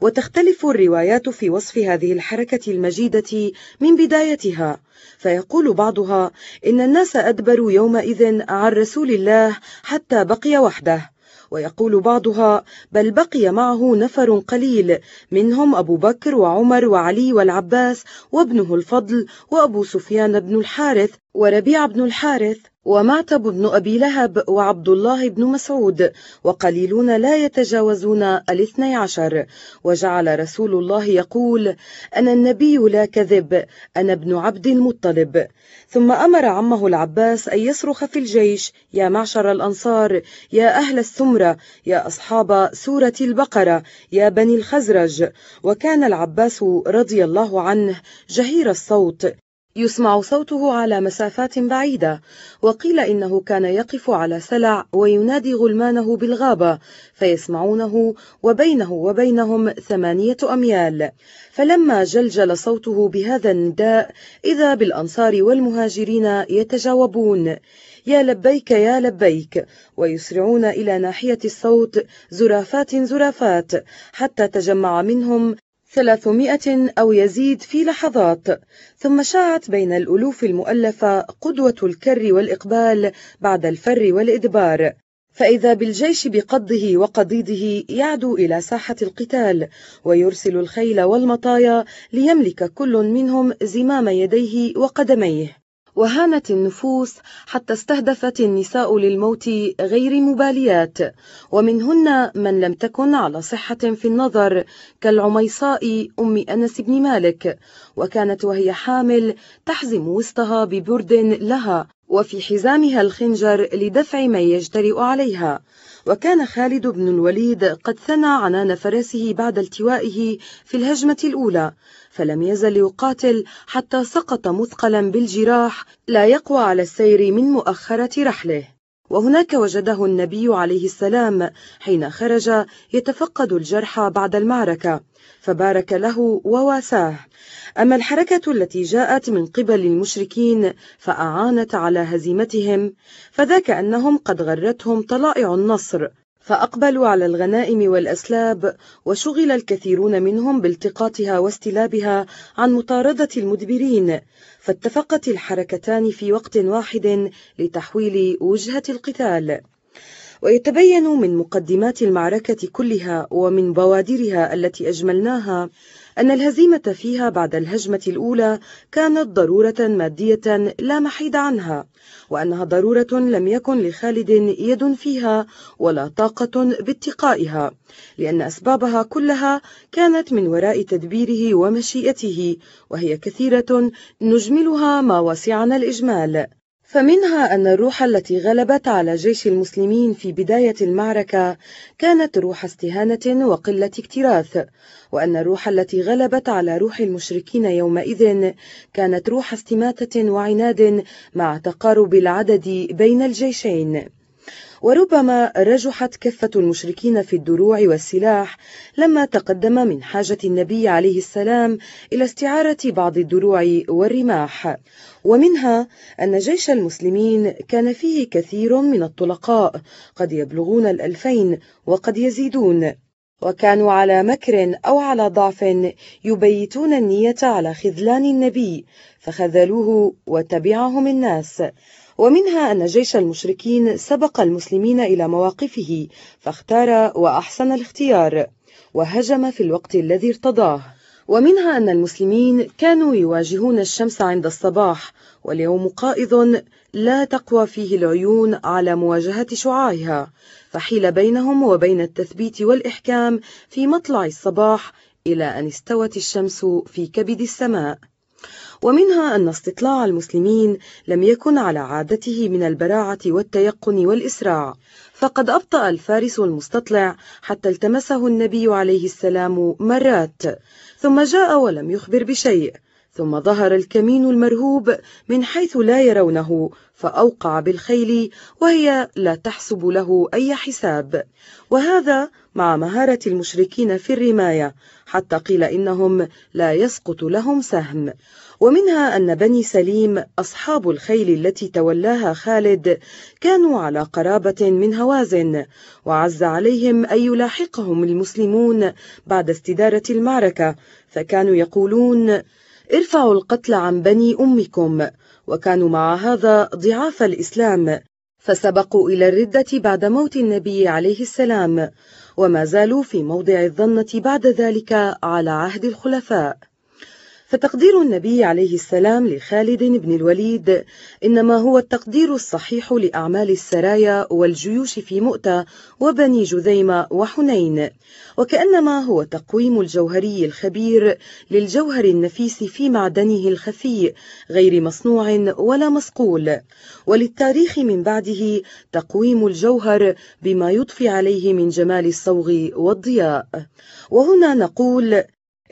وتختلف الروايات في وصف هذه الحركة المجيدة من بدايتها فيقول بعضها إن الناس أدبروا يومئذ عن رسول الله حتى بقي وحده. ويقول بعضها بل بقي معه نفر قليل منهم أبو بكر وعمر وعلي والعباس وابنه الفضل وأبو سفيان بن الحارث وربيع بن الحارث. ومعتب بن أبي لهب وعبد الله بن مسعود وقليلون لا يتجاوزون الاثني عشر. وجعل رسول الله يقول أنا النبي لا كذب أنا ابن عبد المطلب. ثم أمر عمه العباس أن يصرخ في الجيش يا معشر الأنصار يا أهل السمرة يا أصحاب سورة البقرة يا بني الخزرج. وكان العباس رضي الله عنه جهير الصوت. يسمع صوته على مسافات بعيدة وقيل إنه كان يقف على سلع وينادي غلمانه بالغابة فيسمعونه وبينه وبينهم ثمانية أميال. فلما جلجل صوته بهذا النداء إذا بالأنصار والمهاجرين يتجاوبون. يا لبيك يا لبيك ويسرعون إلى ناحية الصوت زرافات زرافات حتى تجمع منهم ثلاثمائة أو يزيد في لحظات ثم شاعت بين الألوف المؤلفة قدوة الكر والإقبال بعد الفر والإدبار. فإذا بالجيش بقضه وقضيضه يعدو إلى ساحة القتال ويرسل الخيل والمطايا ليملك كل منهم زمام يديه وقدميه. وهانت النفوس حتى استهدفت النساء للموت غير مباليات. ومنهن من لم تكن على صحة في النظر كالعميصاء أم أنس بن مالك وكانت وهي حامل تحزم وسطها ببرد لها وفي حزامها الخنجر لدفع من يجترئ عليها. وكان خالد بن الوليد قد ثنى عنان فرسه بعد التوائه في الهجمة الأولى. فلم يزل يقاتل حتى سقط مثقلا بالجراح لا يقوى على السير من مؤخرة رحله. وهناك وجده النبي عليه السلام حين خرج يتفقد الجرح بعد المعركة فبارك له وواساه. أما الحركة التي جاءت من قبل المشركين فأعانت على هزيمتهم فذاك أنهم قد غرتهم طلائع النصر فأقبلوا على الغنائم والأسلاب وشغل الكثيرون منهم بالتقاطها واستلابها عن مطاردة المدبرين فاتفقت الحركتان في وقت واحد لتحويل وجهة القتال. ويتبين من مقدمات المعركة كلها ومن بوادرها التي أجملناها أن الهزيمة فيها بعد الهجمة الأولى كانت ضرورة مادية لا محيد عنها وأنها ضرورة لم يكن لخالد يد فيها ولا طاقة باتقائها لأن أسبابها كلها كانت من وراء تدبيره ومشيئته وهي كثيرة نجملها ما وسعنا الإجمال. فمنها أن الروح التي غلبت على جيش المسلمين في بداية المعركة كانت روح استهانة وقلة اكتراث وأن الروح التي غلبت على روح المشركين يومئذ كانت روح استماتة وعناد مع تقارب العدد بين الجيشين. وربما رجحت كفة المشركين في الدروع والسلاح لما تقدم من حاجة النبي عليه السلام إلى استعارة بعض الدروع والرماح. ومنها أن جيش المسلمين كان فيه كثير من الطلقاء قد يبلغون الألفين وقد يزيدون. وكانوا على مكر أو على ضعف يبيتون النية على خذلان النبي فخذلوه وتبعهم الناس. ومنها أن جيش المشركين سبق المسلمين إلى مواقفه فاختار وأحسن الاختيار وهجم في الوقت الذي ارتضاه. ومنها أن المسلمين كانوا يواجهون الشمس عند الصباح واليوم قائض لا تقوى فيه العيون على مواجهة شعاعها. فحيل بينهم وبين التثبيت والإحكام في مطلع الصباح إلى أن استوت الشمس في كبد السماء. ومنها أن استطلاع المسلمين لم يكن على عادته من البراعة والتيقن والإسراع. فقد أبطأ الفارس المستطلع حتى التمسه النبي عليه السلام مرات ثم جاء ولم يخبر بشيء ثم ظهر الكمين المرهوب من حيث لا يرونه فأوقع بالخيل وهي لا تحسب له أي حساب. وهذا مع مهارة المشركين في الرماية حتى قيل إنهم لا يسقط لهم سهم. ومنها أن بني سليم أصحاب الخيل التي تولاها خالد كانوا على قرابة من هوازن وعز عليهم أن يلاحقهم المسلمون بعد استدارة المعركة فكانوا يقولون ارفعوا القتل عن بني أمكم وكانوا مع هذا ضعاف الإسلام فسبقوا إلى الردة بعد موت النبي عليه السلام وما زالوا في موضع الظنة بعد ذلك على عهد الخلفاء. فتقدير النبي عليه السلام لخالد بن الوليد إنما هو التقدير الصحيح لأعمال السرايا والجيوش في مؤتة وبني جذيمة وحنين. وكأنما هو تقويم الجوهري الخبير للجوهر النفيس في معدنه الخفي غير مصنوع ولا مصقول وللتاريخ من بعده تقويم الجوهر بما يضفي عليه من جمال الصوغ والضياء. وهنا نقول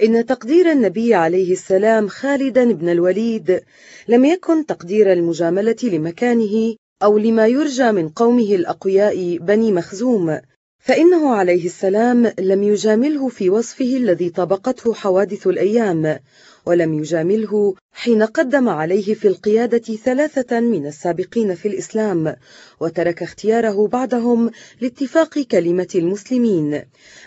إن تقدير النبي عليه السلام خالدا بن الوليد لم يكن تقدير المجاملة لمكانه أو لما يرجى من قومه الأقوياء بني مخزوم فإنه عليه السلام لم يجامله في وصفه الذي طبقته حوادث الأيام ولم يجامله حين قدم عليه في القيادة ثلاثة من السابقين في الإسلام وترك اختياره بعدهم لاتفاق كلمة المسلمين.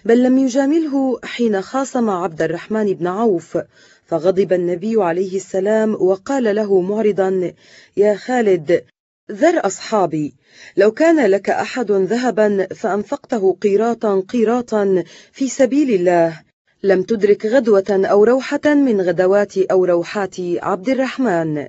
بل لم يجامله حين خاصم عبد الرحمن بن عوف فغضب النبي عليه السلام وقال له معرضا يا خالد ذر أصحابي لو كان لك أحد ذهبا فأنفقته قيراطا قيراطا في سبيل الله لم تدرك غدوة أو روحة من غدوات أو روحات عبد الرحمن.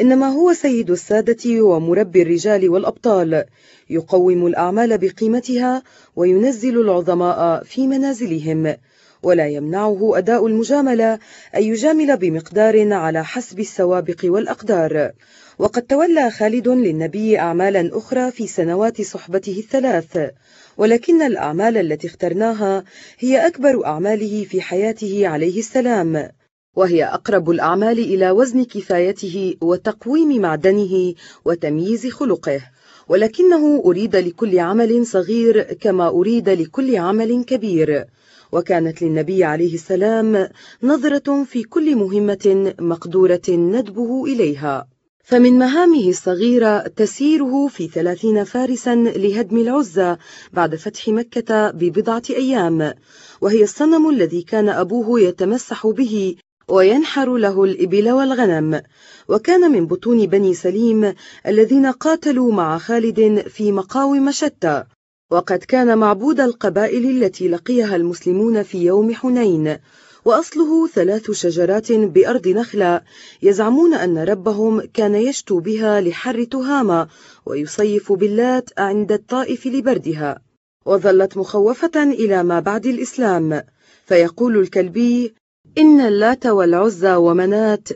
إنما هو سيد السادة ومربي الرجال والأبطال. يقوم الأعمال بقيمتها وينزل العظماء في منازلهم. ولا يمنعه أداء المجاملة أن يجامل بمقدار على حسب السوابق والأقدار. وقد تولى خالد للنبي أعمالا أخرى في سنوات صحبته الثلاث. ولكن الأعمال التي اخترناها هي أكبر أعماله في حياته عليه السلام وهي أقرب الأعمال إلى وزن كفايته وتقويم معدنه وتمييز خلقه. ولكنه أريد لكل عمل صغير كما أريد لكل عمل كبير. وكانت للنبي عليه السلام نظرة في كل مهمة مقدورة ندبه إليها. فمن مهامه الصغيرة تسييره في ثلاثين فارسا لهدم العزة بعد فتح مكة ببضعة أيام وهي الصنم الذي كان أبوه يتمسح به وينحر له الإبل والغنم وكان من بطون بني سليم الذين قاتلوا مع خالد في مقاوم شتى وقد كان معبود القبائل التي لقيها المسلمون في يوم حنين. وأصله ثلاث شجرات بأرض نخلة يزعمون أن ربهم كان يشتو بها لحر تهامة ويصيف باللات عند الطائف لبردها. وظلت مخوفة إلى ما بعد الإسلام. فيقول الكلبي إن اللات والعزى ومنات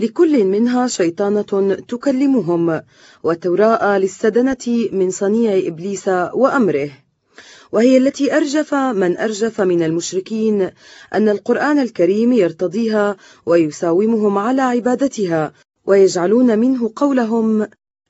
لكل منها شيطانة تكلمهم وتراءى للسدنة من صنيع إبليس وأمره. وهي التي أرجف من أرجف من المشركين أن القرآن الكريم يرتضيها ويساومهم على عبادتها ويجعلون منه قولهم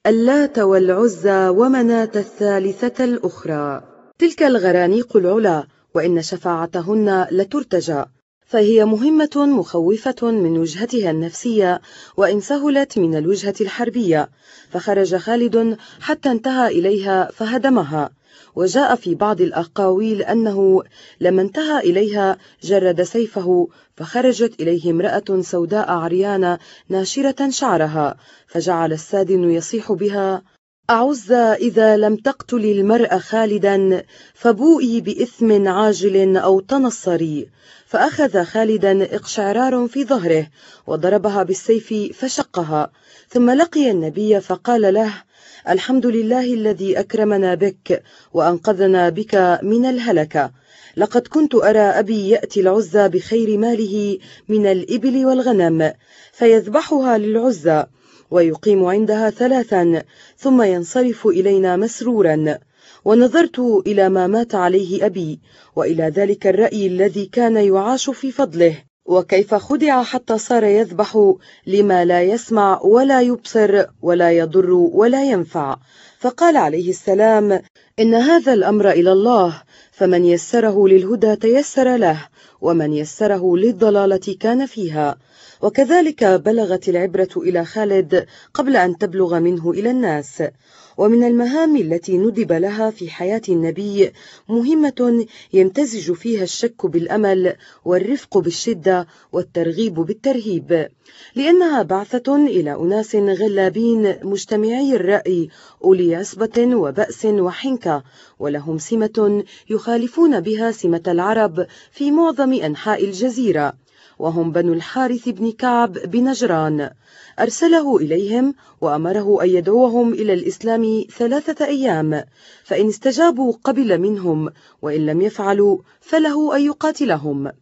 اللات والعزى ومناة الثالثة الأخرى. تلك الغرانيق العلا وإن شفاعتهن لترتجى فهي مهمة مخوفة من وجهتها النفسية وإن سهلت من الوجهة الحربية فخرج خالد حتى انتهى إليها فهدمها. وجاء في بعض الأقاويل أنه لما انتهى إليها جرد سيفه فخرجت إليه امرأة سوداء عريانة ناشرة شعرها فجعل السادن يصيح بها أعز إذا لم تقتل المرء خالدا فبوئي بإثم عاجل أو تنصري. فأخذ خالدا إقشعرار في ظهره وضربها بالسيف فشقها ثم لقي النبي فقال له الحمد لله الذي أكرمنا بك وأنقذنا بك من الهلكة. لقد كنت أرى أبي يأتي العزى بخير ماله من الإبل والغنم فيذبحها للعزى ويقيم عندها ثلاثا ثم ينصرف إلينا مسرورا. ونظرت إلى ما مات عليه أبي وإلى ذلك الرأي الذي كان يعاش في فضله. وكيف خدع حتى صار يذبح لما لا يسمع ولا يبصر ولا يضر ولا ينفع. فقال عليه السلام إن هذا الأمر إلى الله فمن يسره للهدى تيسر له ومن يسره للضلالة كان فيها. وكذلك بلغت العبرة إلى خالد قبل أن تبلغ منه إلى الناس. ومن المهام التي ندب لها في حياة النبي مهمة يمتزج فيها الشك بالأمل والرفق بالشدة والترغيب بالترهيب لأنها بعثة إلى أناس غلابين مجتمعي الرأي أولي عصبة وبأس وحنكة ولهم سمة يخالفون بها سمة العرب في معظم أنحاء الجزيرة. وهم بنو الحارث بن كعب بنجران أرسله إليهم وأمره أن يدعوهم إلى الإسلام ثلاثة أيام فإن استجابوا قبل منهم وإن لم يفعلوا فله أن يقاتلهم.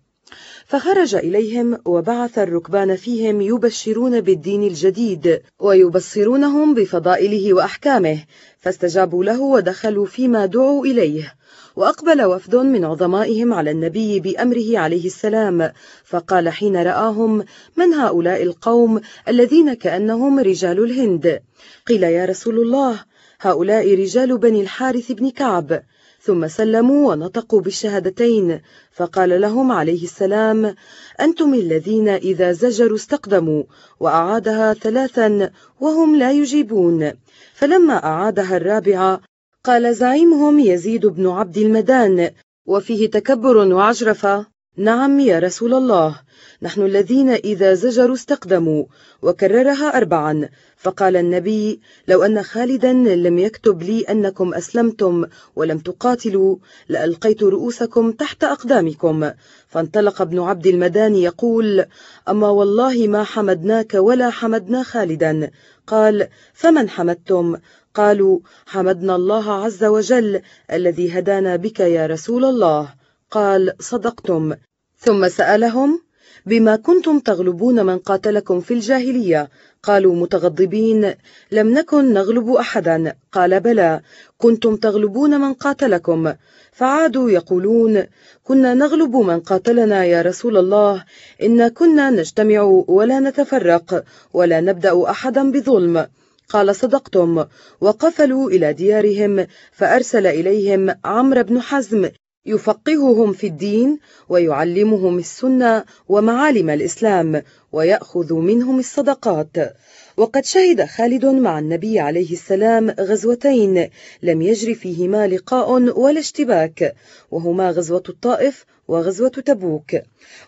فخرج إليهم وبعث الركبان فيهم يبشرون بالدين الجديد ويبصرونهم بفضائله وأحكامه فاستجابوا له ودخلوا فيما دعوا إليه. وأقبل وفد من عظمائهم على النبي بأمره عليه السلام فقال حين رآهم من هؤلاء القوم الذين كأنهم رجال الهند؟ قيل يا رسول الله هؤلاء رجال بني الحارث بن كعب. ثم سلموا ونطقوا بالشهادتين. فقال لهم عليه السلام أنتم الذين إذا زجروا استقدموا وأعادها ثلاثا وهم لا يجيبون. فلما أعادها الرابعة قال زعيمهم يزيد بن عبد المدان وفيه تكبر وعجرفة نعم يا رسول الله نحن الذين إذا زجروا استقدموا وكررها أربعا فقال النبي لو أن خالدا لم يكتب لي أنكم أسلمتم ولم تقاتلوا لألقيت رؤوسكم تحت أقدامكم. فانطلق ابن عبد المدان يقول أما والله ما حمدناك ولا حمدنا خالدا. قال فمن حمدتم؟ قالوا حمدنا الله عز وجل الذي هدانا بك يا رسول الله. قال صدقتم. ثم سألهم بما كنتم تغلبون من قاتلكم في الجاهلية؟ قالوا متغضبين. لم نكن نغلب أحدا. قال بلى. كنتم تغلبون من قاتلكم؟ فعادوا يقولون كنا نغلب من قاتلنا يا رسول الله إن كنا نجتمع ولا نتفرق ولا نبدأ أحدا بظلم. قال صدقتم. وقفلوا إلى ديارهم فأرسل إليهم عمرو بن حزم يفقههم في الدين ويعلمهم السنة ومعالم الإسلام ويأخذ منهم الصدقات. وقد شهد خالد مع النبي عليه السلام غزوتين لم يجري فيهما لقاء ولا اشتباك وهما غزوة الطائف وغزوة تبوك.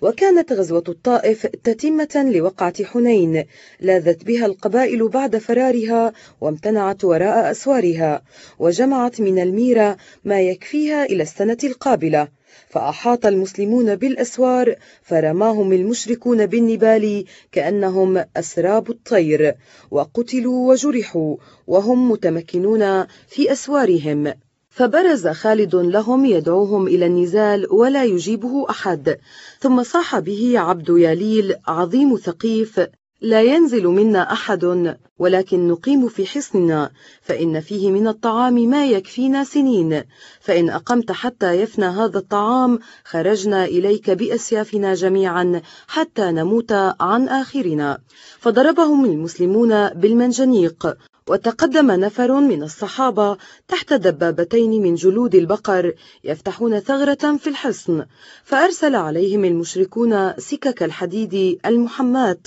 وكانت غزوة الطائف تتمة لوقعة حنين لاذت بها القبائل بعد فرارها وامتنعت وراء أسوارها وجمعت من الميرة ما يكفيها إلى السنة القابلة. فأحاط المسلمون بالأسوار فرماهم المشركون بالنبال كأنهم أسراب الطير. وقتلوا وجرحوا وهم متمكنون في أسوارهم. فبرز خالد لهم يدعوهم إلى النزال ولا يجيبه أحد. ثم صاح به عبد ياليل عظيم ثقيف لا ينزل منا أحد ولكن نقيم في حصننا فإن فيه من الطعام ما يكفينا سنين. فإن أقمت حتى يفنى هذا الطعام خرجنا إليك بأسيافنا جميعا حتى نموت عن آخرنا. فضربهم المسلمون بالمنجنيق. وتقدم نفر من الصحابة تحت دبابتين من جلود البقر يفتحون ثغرة في الحصن فأرسل عليهم المشركون سكك الحديد المحمات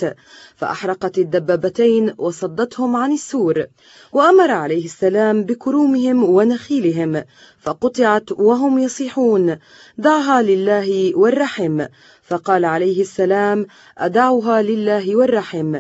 فأحرقت الدبابتين وصدتهم عن السور وأمر عليه السلام بكرومهم ونخيلهم فقطعت وهم يصيحون دعها لله والرحم فقال عليه السلام أدعها لله والرحم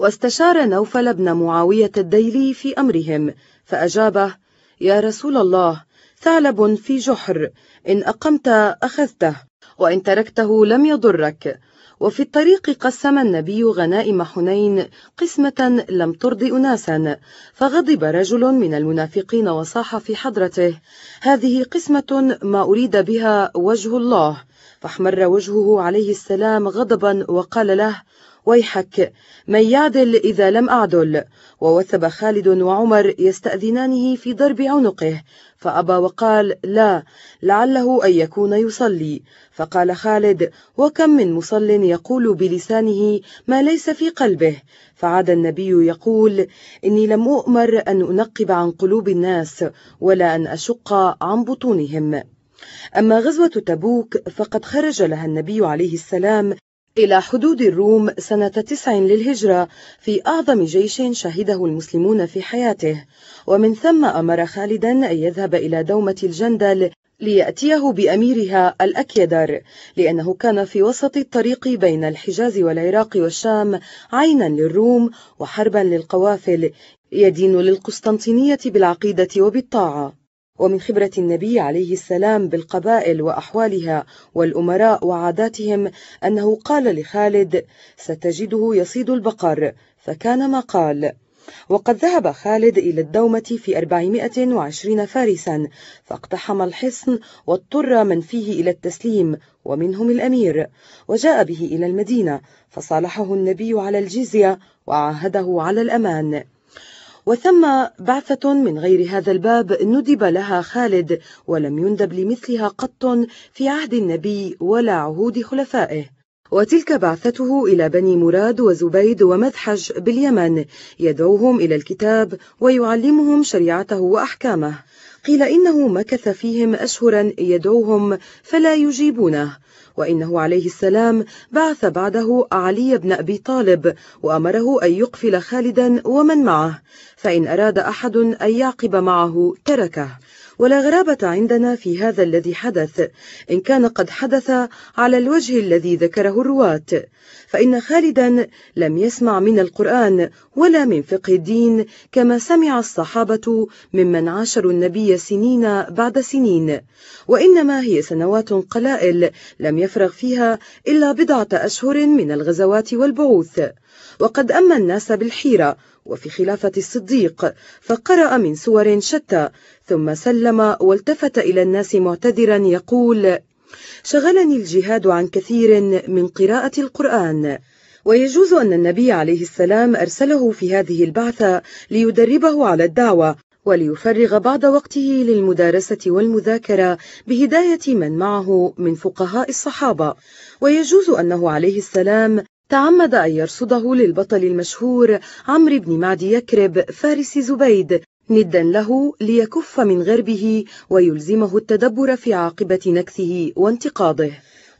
واستشار نوفل بن معاوية الديلي في أمرهم فأجابه يا رسول الله ثعلب في جحر إن أقمت أخذته وإن تركته لم يضرك وفي الطريق قسم النبي غنائم حنين قسمة لم ترض أناسا فغضب رجل من المنافقين وصاح في حضرته هذه قسمة ما أريد بها وجه الله فاحمر وجهه عليه السلام غضبا وقال له ويحك. من يعدل إذا لم أعدل. ووثب خالد وعمر يستأذنانه في ضرب عنقه. فأبى وقال لا لعله أن يكون يصلي. فقال خالد وكم من مصل يقول بلسانه ما ليس في قلبه. فعاد النبي يقول إني لم أؤمر أن أنقب عن قلوب الناس ولا أن أشق عن بطونهم. أما غزوة تبوك فقد خرج لها النبي عليه السلام إلى حدود الروم سنة تسع للهجرة في أعظم جيش شهده المسلمون في حياته. ومن ثم أمر خالدا أن يذهب إلى دومة الجندل ليأتيه بأميرها الأكيدر لأنه كان في وسط الطريق بين الحجاز والعراق والشام عينا للروم وحربا للقوافل يدين للقسطنطينية بالعقيدة وبالطاعة. ومن خبرة النبي عليه السلام بالقبائل وأحوالها والأمراء وعاداتهم أنه قال لخالد ستجده يصيد البقر. فكان ما قال. وقد ذهب خالد إلى الدومة في 420 فارسا فاقتحم الحصن واضطر من فيه إلى التسليم ومنهم الأمير. وجاء به إلى المدينة فصالحه النبي على الجزية وعاهده على الأمان. وثم بعثة من غير هذا الباب ندب لها خالد ولم يندب لمثلها قط في عهد النبي ولا عهود خلفائه. وتلك بعثته إلى بني مراد وزبيد ومذحج باليمن يدعوهم إلى الكتاب ويعلمهم شريعته وأحكامه. قيل إنه مكث فيهم أشهرا يدعوهم فلا يجيبونه وإنه عليه السلام بعث بعده علي بن أبي طالب وأمره أن يقفل خالدا ومن معه فإن أراد أحد أن يعقب معه تركه. ولا غرابة عندنا في هذا الذي حدث إن كان قد حدث على الوجه الذي ذكره الرواة. فإن خالدا لم يسمع من القرآن ولا من فقه الدين كما سمع الصحابة ممن عاشروا النبي سنين بعد سنين. وإنما هي سنوات قلائل لم يفرغ فيها إلا بضعة أشهر من الغزوات والبعوث. وقد أما الناس بالحيرة وفي خلافة الصديق فقرأ من سور شتى ثم سلم والتفت إلى الناس معتذرا يقول شغلني الجهاد عن كثير من قراءة القرآن ويجوز أن النبي عليه السلام أرسله في هذه البعثة ليدربه على الدعوة وليفرغ بعض وقته للمدارسة والمذاكرة بهداية من معه من فقهاء الصحابة ويجوز أنه عليه السلام تعمد أن يرصده للبطل المشهور عمرو بن معدي يكرب فارس زبيد ندا له ليكف من غربه ويلزمه التدبر في عاقبة نكثه وانتقاضه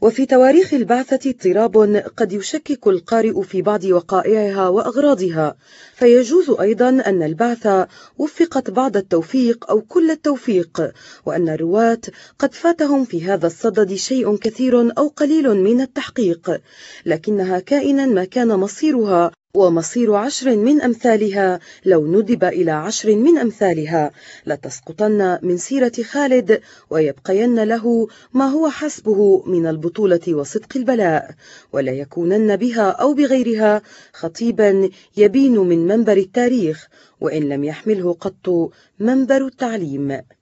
وفي تواريخ البعثة اضطراب قد يشكك القارئ في بعض وقائعها وأغراضها فيجوز أيضا أن البعث وفقت بعض التوفيق أو كل التوفيق وأن الرواة قد فاتهم في هذا الصدد شيء كثير أو قليل من التحقيق لكنها كائنا ما كان مصيرها ومصير عشر من أمثالها لو ندب إلى عشر من أمثالها لتسقطن من سيرة خالد ويبقين له ما هو حسبه من البطولة وصدق البلاء ولا يكونن بها أو بغيرها خطيبا يبين من منبر التاريخ وإن لم يحمله قط منبر التعليم.